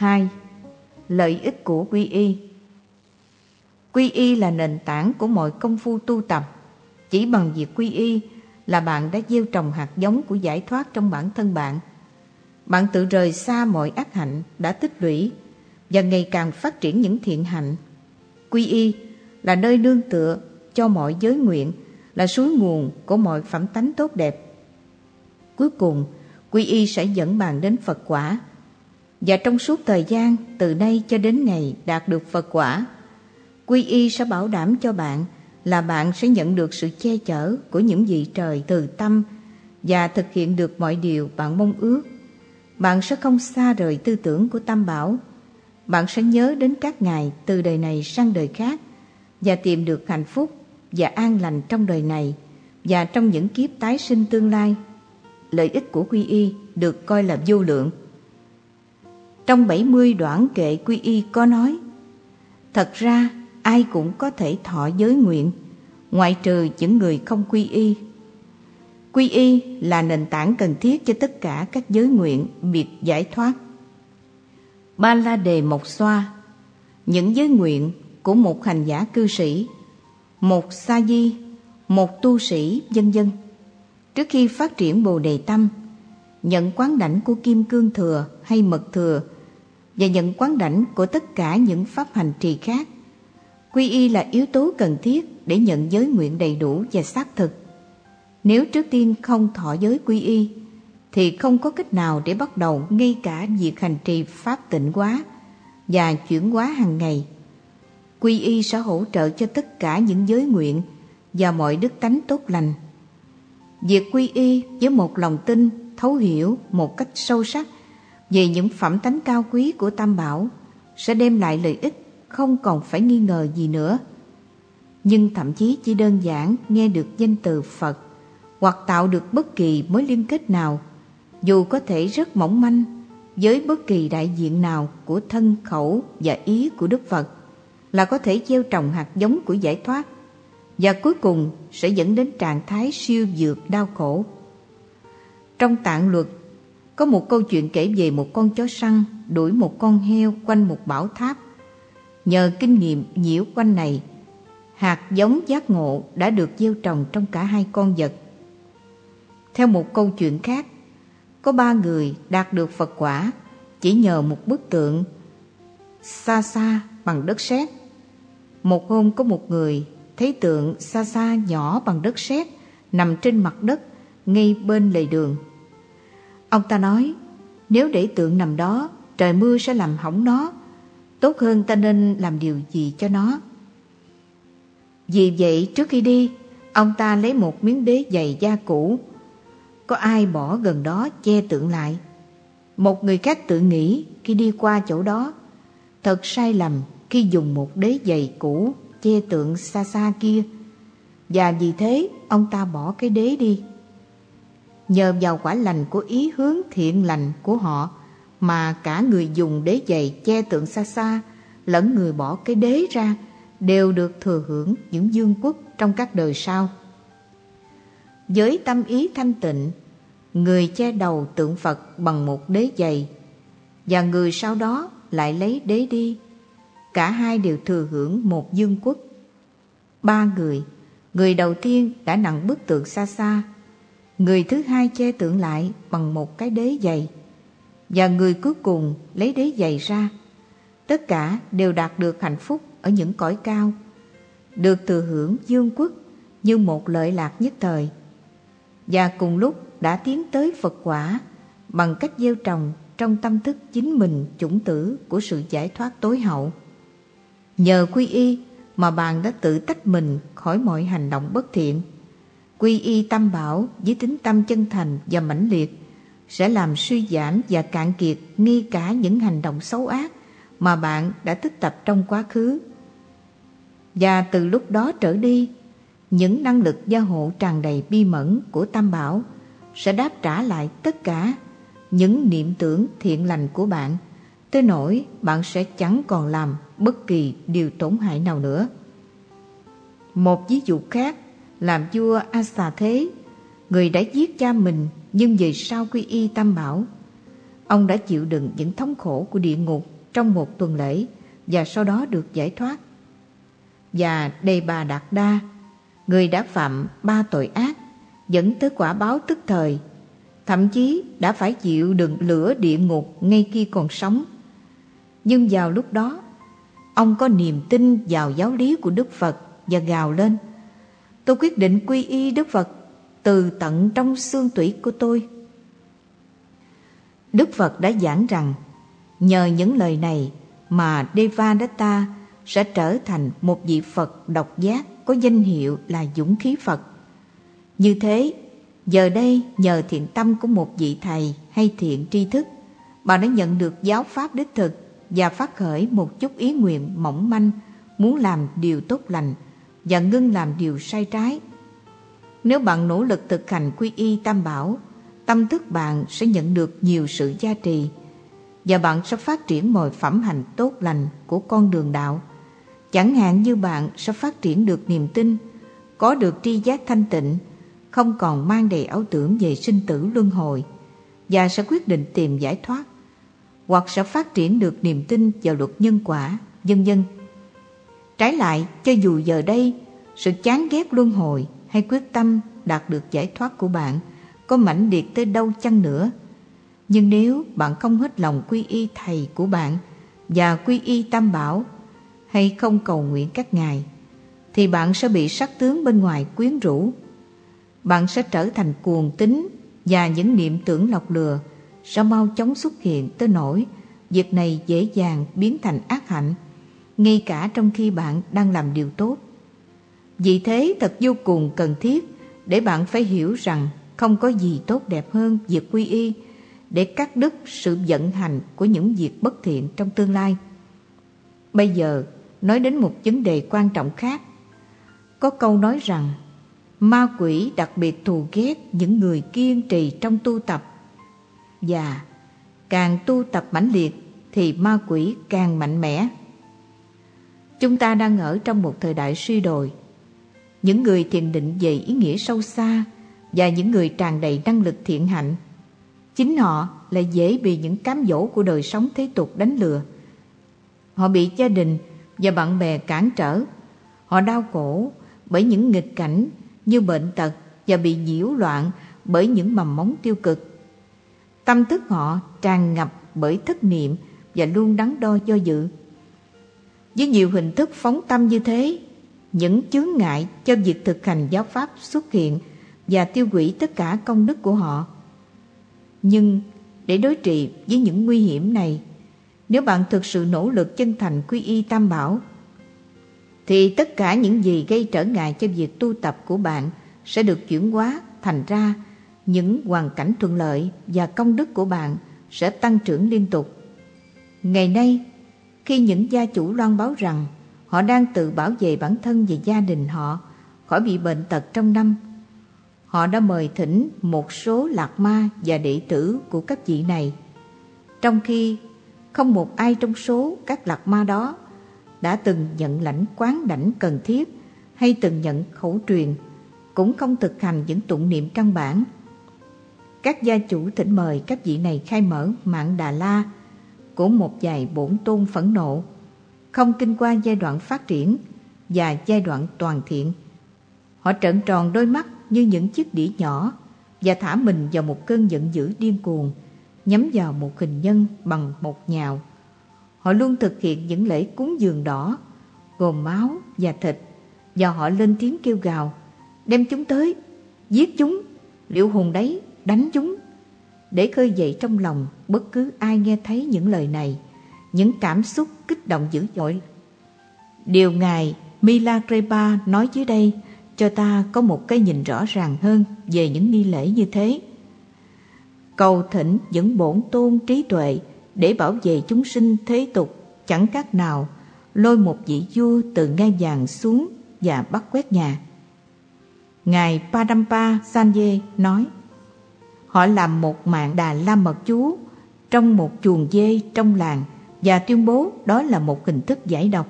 B: 2. Lợi ích của quy y Quy y là nền tảng của mọi công phu tu tập. Chỉ bằng việc quy y là bạn đã gieo trồng hạt giống của giải thoát trong bản thân bạn. Bạn tự rời xa mọi ác hạnh đã tích lũy và ngày càng phát triển những thiện hạnh. Quy y là nơi nương tựa cho mọi giới nguyện, là suối nguồn của mọi phẩm tánh tốt đẹp. Cuối cùng, quy y sẽ dẫn bạn đến Phật quả và trong suốt thời gian từ nay cho đến ngày đạt được Phật quả, quy y sẽ bảo đảm cho bạn là bạn sẽ nhận được sự che chở của những vị trời từ tâm và thực hiện được mọi điều bạn mong ước. Bạn sẽ không xa rời tư tưởng của Tam Bảo. Bạn sẽ nhớ đến các ngày từ đời này sang đời khác và tìm được hạnh phúc và an lành trong đời này và trong những kiếp tái sinh tương lai. Lợi ích của quy y được coi là vô lượng. Trong 70 đoạn kệ quy y có nói, Thật ra, ai cũng có thể thọ giới nguyện, Ngoại trừ những người không quy y. Quy y là nền tảng cần thiết cho tất cả các giới nguyện biệt giải thoát. Ba la đề mộc xoa, Những giới nguyện của một hành giả cư sĩ, Một sa di Một tu sĩ dân dân Trước khi phát triển bồ đề tâm, Nhận quán đảnh của kim cương thừa hay mật thừa và nhận quán đảnh của tất cả những pháp hành trì khác. Quy y là yếu tố cần thiết để nhận giới nguyện đầy đủ và xác thực. Nếu trước tiên không thọ giới quy y, thì không có cách nào để bắt đầu ngay cả việc hành trì pháp tịnh hóa và chuyển hóa hàng ngày. Quy y sẽ hỗ trợ cho tất cả những giới nguyện và mọi đức tánh tốt lành. Việc quy y với một lòng tin, thấu hiểu một cách sâu sắc về những phẩm tánh cao quý của Tam Bảo sẽ đem lại lợi ích không còn phải nghi ngờ gì nữa. Nhưng thậm chí chỉ đơn giản nghe được danh từ Phật hoặc tạo được bất kỳ mối liên kết nào, dù có thể rất mỏng manh, với bất kỳ đại diện nào của thân khẩu và ý của Đức Phật là có thể gieo trồng hạt giống của giải thoát và cuối cùng sẽ dẫn đến trạng thái siêu dược đau khổ. Trong tạng luật có một câu chuyện kể về một con chó săn đuổi một con heo quanh một bảo tháp. Nhờ kinh nghiệm nhiễu quanh này, hạt giống giác ngộ đã được gieo trồng trong cả hai con vật. Theo một câu chuyện khác, có ba người đạt được Phật quả chỉ nhờ một bức tượng xa xa bằng đất sét. Một hôm có một người thấy tượng xa xa nhỏ bằng đất sét nằm trên mặt đất ngay bên lề đường. Ông ta nói, nếu để tượng nằm đó, trời mưa sẽ làm hỏng nó. Tốt hơn ta nên làm điều gì cho nó. Vì vậy trước khi đi, ông ta lấy một miếng đế giày da cũ. Có ai bỏ gần đó che tượng lại. Một người khác tự nghĩ khi đi qua chỗ đó, thật sai lầm khi dùng một đế giày cũ che tượng xa xa kia và vì thế ông ta bỏ cái đế đi. Nhờ vào quả lành của ý hướng thiện lành của họ mà cả người dùng đế giày che tượng xa xa lẫn người bỏ cái đế ra đều được thừa hưởng những dương quốc trong các đời sau. Với tâm ý thanh tịnh, người che đầu tượng Phật bằng một đế giày và người sau đó lại lấy đế đi. Cả hai đều thừa hưởng một dương quốc. Ba người, người đầu tiên đã nặng bức tượng xa xa, người thứ hai che tượng lại bằng một cái đế giày và người cuối cùng lấy đế giày ra. Tất cả đều đạt được hạnh phúc ở những cõi cao, được thừa hưởng dương quốc như một lợi lạc nhất thời. Và cùng lúc đã tiến tới Phật quả bằng cách gieo trồng trong tâm thức chính mình chủng tử của sự giải thoát tối hậu. Nhờ quy y mà bạn đã tự tách mình khỏi mọi hành động bất thiện. Quy y tâm bảo với tính tâm chân thành và mãnh liệt sẽ làm suy giảm và cạn kiệt ngay cả những hành động xấu ác mà bạn đã tích tập trong quá khứ. Và từ lúc đó trở đi, những năng lực gia hộ tràn đầy bi mẫn của Tam Bảo sẽ đáp trả lại tất cả những niệm tưởng thiện lành của bạn, tới nỗi bạn sẽ chẳng còn làm bất kỳ điều tổn hại nào nữa. Một ví dụ khác làm vua Asa Thế, người đã giết cha mình nhưng về sau quy y Tam Bảo. Ông đã chịu đựng những thống khổ của địa ngục trong một tuần lễ và sau đó được giải thoát. Và Đề Bà Đạt Đa, người đã phạm ba tội ác, dẫn tới quả báo tức thời, thậm chí đã phải chịu đựng lửa địa ngục ngay khi còn sống. Nhưng vào lúc đó, ông có niềm tin vào giáo lý của Đức Phật và gào lên Tôi quyết định quy y Đức Phật từ tận trong xương tủy của tôi. Đức Phật đã giảng rằng nhờ những lời này mà Devadatta sẽ trở thành một vị Phật độc giác có danh hiệu là dũng khí Phật. Như thế, giờ đây nhờ thiện tâm của một vị thầy hay thiện tri thức, bà đã nhận được giáo pháp đích thực và phát khởi một chút ý nguyện mỏng manh muốn làm điều tốt lành và ngưng làm điều sai trái. Nếu bạn nỗ lực thực hành quy y tam bảo, tâm thức bạn sẽ nhận được nhiều sự gia trì và bạn sẽ phát triển mọi phẩm hành tốt lành của con đường đạo. Chẳng hạn như bạn sẽ phát triển được niềm tin, có được tri giác thanh tịnh, không còn mang đầy ảo tưởng về sinh tử luân hồi và sẽ quyết định tìm giải thoát hoặc sẽ phát triển được niềm tin vào luật nhân quả, vân dân. Trái lại, cho dù giờ đây sự chán ghét luân hồi hay quyết tâm đạt được giải thoát của bạn có mãnh liệt tới đâu chăng nữa, nhưng nếu bạn không hết lòng quy y thầy của bạn và quy y tam bảo hay không cầu nguyện các ngài, thì bạn sẽ bị sắc tướng bên ngoài quyến rũ. Bạn sẽ trở thành cuồng tín và những niệm tưởng lọc lừa sẽ mau chóng xuất hiện tới nỗi việc này dễ dàng biến thành ác hạnh ngay cả trong khi bạn đang làm điều tốt. Vì thế thật vô cùng cần thiết để bạn phải hiểu rằng không có gì tốt đẹp hơn việc quy y để cắt đứt sự vận hành của những việc bất thiện trong tương lai. Bây giờ, nói đến một vấn đề quan trọng khác. Có câu nói rằng, ma quỷ đặc biệt thù ghét những người kiên trì trong tu tập. Và càng tu tập mãnh liệt thì ma quỷ càng mạnh mẽ. Chúng ta đang ở trong một thời đại suy đồi. Những người thiền định về ý nghĩa sâu xa và những người tràn đầy năng lực thiện hạnh, chính họ lại dễ bị những cám dỗ của đời sống thế tục đánh lừa. Họ bị gia đình và bạn bè cản trở. Họ đau khổ bởi những nghịch cảnh như bệnh tật và bị nhiễu loạn bởi những mầm móng tiêu cực. Tâm thức họ tràn ngập bởi thất niệm và luôn đắn đo do dự. Với nhiều hình thức phóng tâm như thế, những chướng ngại cho việc thực hành giáo pháp xuất hiện và tiêu hủy tất cả công đức của họ. Nhưng để đối trị với những nguy hiểm này, nếu bạn thực sự nỗ lực chân thành quy y tam bảo, thì tất cả những gì gây trở ngại cho việc tu tập của bạn sẽ được chuyển hóa thành ra những hoàn cảnh thuận lợi và công đức của bạn sẽ tăng trưởng liên tục. Ngày nay, khi những gia chủ loan báo rằng họ đang tự bảo vệ bản thân và gia đình họ khỏi bị bệnh tật trong năm. Họ đã mời thỉnh một số lạc ma và đệ tử của các vị này. Trong khi không một ai trong số các lạc ma đó đã từng nhận lãnh quán đảnh cần thiết hay từng nhận khẩu truyền, cũng không thực hành những tụng niệm căn bản. Các gia chủ thỉnh mời các vị này khai mở mạng Đà La của một vài bổn tôn phẫn nộ, không kinh qua giai đoạn phát triển và giai đoạn toàn thiện. Họ trợn tròn đôi mắt như những chiếc đĩa nhỏ và thả mình vào một cơn giận dữ điên cuồng, nhắm vào một hình nhân bằng một nhào. Họ luôn thực hiện những lễ cúng dường đỏ, gồm máu và thịt, và họ lên tiếng kêu gào, đem chúng tới, giết chúng, liệu hùng đấy, đánh chúng. Để khơi dậy trong lòng bất cứ ai nghe thấy những lời này, những cảm xúc kích động dữ dội. Điều Ngài Milagrepa nói dưới đây cho ta có một cái nhìn rõ ràng hơn về những nghi lễ như thế. Cầu thỉnh những bổn tôn trí tuệ để bảo vệ chúng sinh thế tục chẳng khác nào lôi một vị vua từ ngai vàng xuống và bắt quét nhà. Ngài Padampa Sanje nói Họ làm một mạng đà la mật chú trong một chuồng dê trong làng và tuyên bố đó là một hình thức giải độc.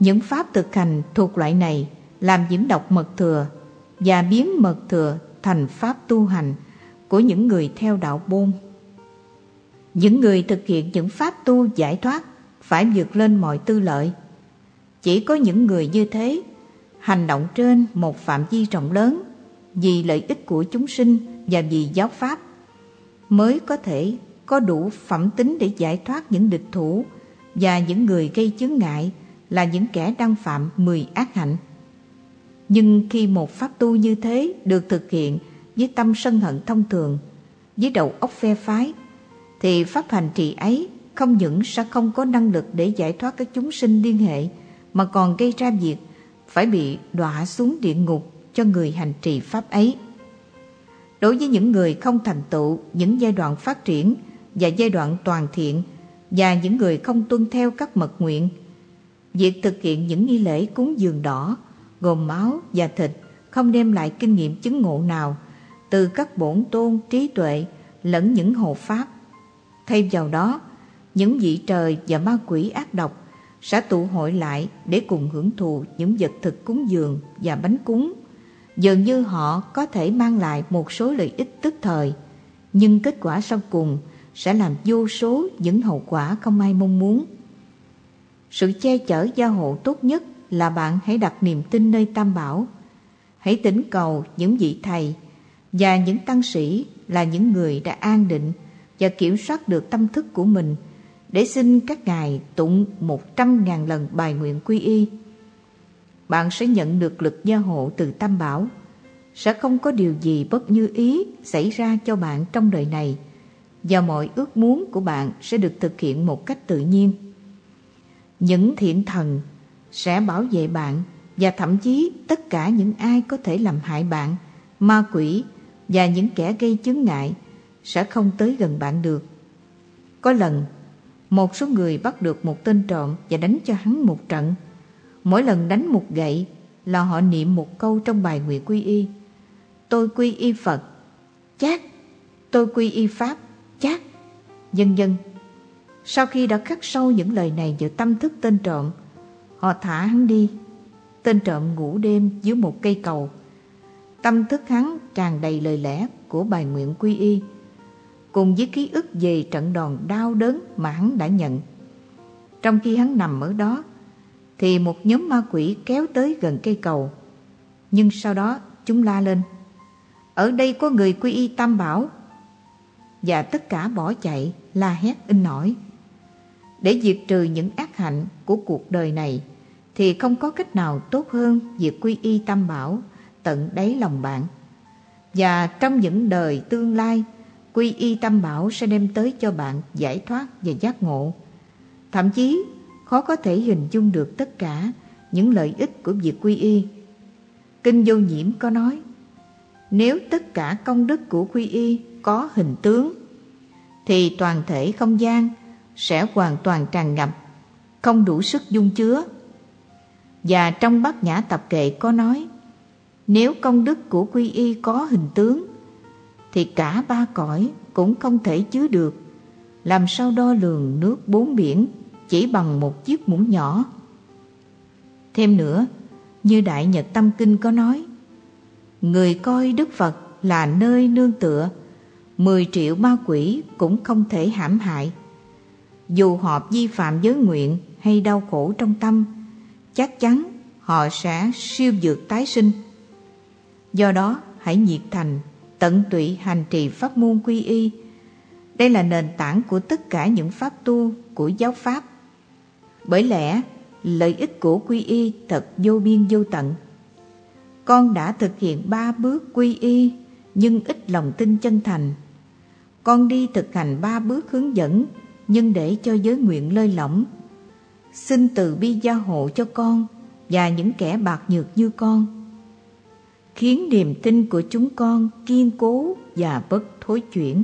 B: Những pháp thực hành thuộc loại này làm nhiễm độc mật thừa và biến mật thừa thành pháp tu hành của những người theo đạo bôn. Những người thực hiện những pháp tu giải thoát phải vượt lên mọi tư lợi. Chỉ có những người như thế hành động trên một phạm vi rộng lớn vì lợi ích của chúng sinh và vì giáo pháp mới có thể có đủ phẩm tính để giải thoát những địch thủ và những người gây chướng ngại là những kẻ đang phạm mười ác hạnh. Nhưng khi một pháp tu như thế được thực hiện với tâm sân hận thông thường, với đầu óc phe phái, thì pháp hành trì ấy không những sẽ không có năng lực để giải thoát các chúng sinh liên hệ, mà còn gây ra việc phải bị đọa xuống địa ngục cho người hành trì pháp ấy. Đối với những người không thành tựu những giai đoạn phát triển và giai đoạn toàn thiện và những người không tuân theo các mật nguyện, việc thực hiện những nghi lễ cúng dường đỏ gồm máu và thịt không đem lại kinh nghiệm chứng ngộ nào từ các bổn tôn trí tuệ lẫn những hộ pháp. Thay vào đó, những vị trời và ma quỷ ác độc sẽ tụ hội lại để cùng hưởng thụ những vật thực cúng dường và bánh cúng. Dường như họ có thể mang lại một số lợi ích tức thời, nhưng kết quả sau cùng sẽ làm vô số những hậu quả không ai mong muốn. Sự che chở gia hộ tốt nhất là bạn hãy đặt niềm tin nơi Tam Bảo. Hãy tỉnh cầu những vị thầy và những tăng sĩ là những người đã an định và kiểm soát được tâm thức của mình để xin các ngài tụng một trăm ngàn lần bài nguyện quy y. Bạn sẽ nhận được lực gia hộ từ Tam Bảo. Sẽ không có điều gì bất như ý xảy ra cho bạn trong đời này và mọi ước muốn của bạn sẽ được thực hiện một cách tự nhiên. Những thiện thần sẽ bảo vệ bạn và thậm chí tất cả những ai có thể làm hại bạn, ma quỷ và những kẻ gây chướng ngại sẽ không tới gần bạn được. Có lần, một số người bắt được một tên trộm và đánh cho hắn một trận. Mỗi lần đánh một gậy là họ niệm một câu trong bài nguyện quy y. Tôi quy y Phật, chát. Tôi quy y Pháp, chát. Dân dân. Sau khi đã khắc sâu những lời này vào tâm thức tên trộm, Họ thả hắn đi Tên trộm ngủ đêm dưới một cây cầu Tâm thức hắn tràn đầy lời lẽ của bài nguyện quy y Cùng với ký ức về trận đòn đau đớn mà hắn đã nhận Trong khi hắn nằm ở đó thì một nhóm ma quỷ kéo tới gần cây cầu Nhưng sau đó chúng la lên Ở đây có người quy y tam bảo Và tất cả bỏ chạy la hét in nổi Để diệt trừ những ác hạnh của cuộc đời này thì không có cách nào tốt hơn việc quy y tam bảo tận đáy lòng bạn. Và trong những đời tương lai, quy y tam bảo sẽ đem tới cho bạn giải thoát và giác ngộ. Thậm chí khó có thể hình dung được tất cả những lợi ích của việc quy y. Kinh vô nhiễm có nói, nếu tất cả công đức của quy y có hình tướng, thì toàn thể không gian sẽ hoàn toàn tràn ngập, không đủ sức dung chứa. Và trong bát nhã tập kệ có nói, nếu công đức của quy y có hình tướng, thì cả ba cõi cũng không thể chứa được. Làm sao đo lường nước bốn biển chỉ bằng một chiếc muỗng nhỏ? Thêm nữa, như Đại Nhật Tâm Kinh có nói, người coi Đức Phật là nơi nương tựa, mười triệu ma quỷ cũng không thể hãm hại. Dù họ vi phạm giới nguyện hay đau khổ trong tâm, chắc chắn họ sẽ siêu dược tái sinh. Do đó, hãy nhiệt thành, tận tụy hành trì pháp môn quy y. Đây là nền tảng của tất cả những pháp tu của giáo pháp. Bởi lẽ, lợi ích của quy y thật vô biên vô tận. Con đã thực hiện ba bước quy y nhưng ít lòng tin chân thành. Con đi thực hành ba bước hướng dẫn nhưng để cho giới nguyện lơi lỏng. Xin từ bi gia hộ cho con và những kẻ bạc nhược như con. Khiến niềm tin của chúng con kiên cố và bất thối chuyển.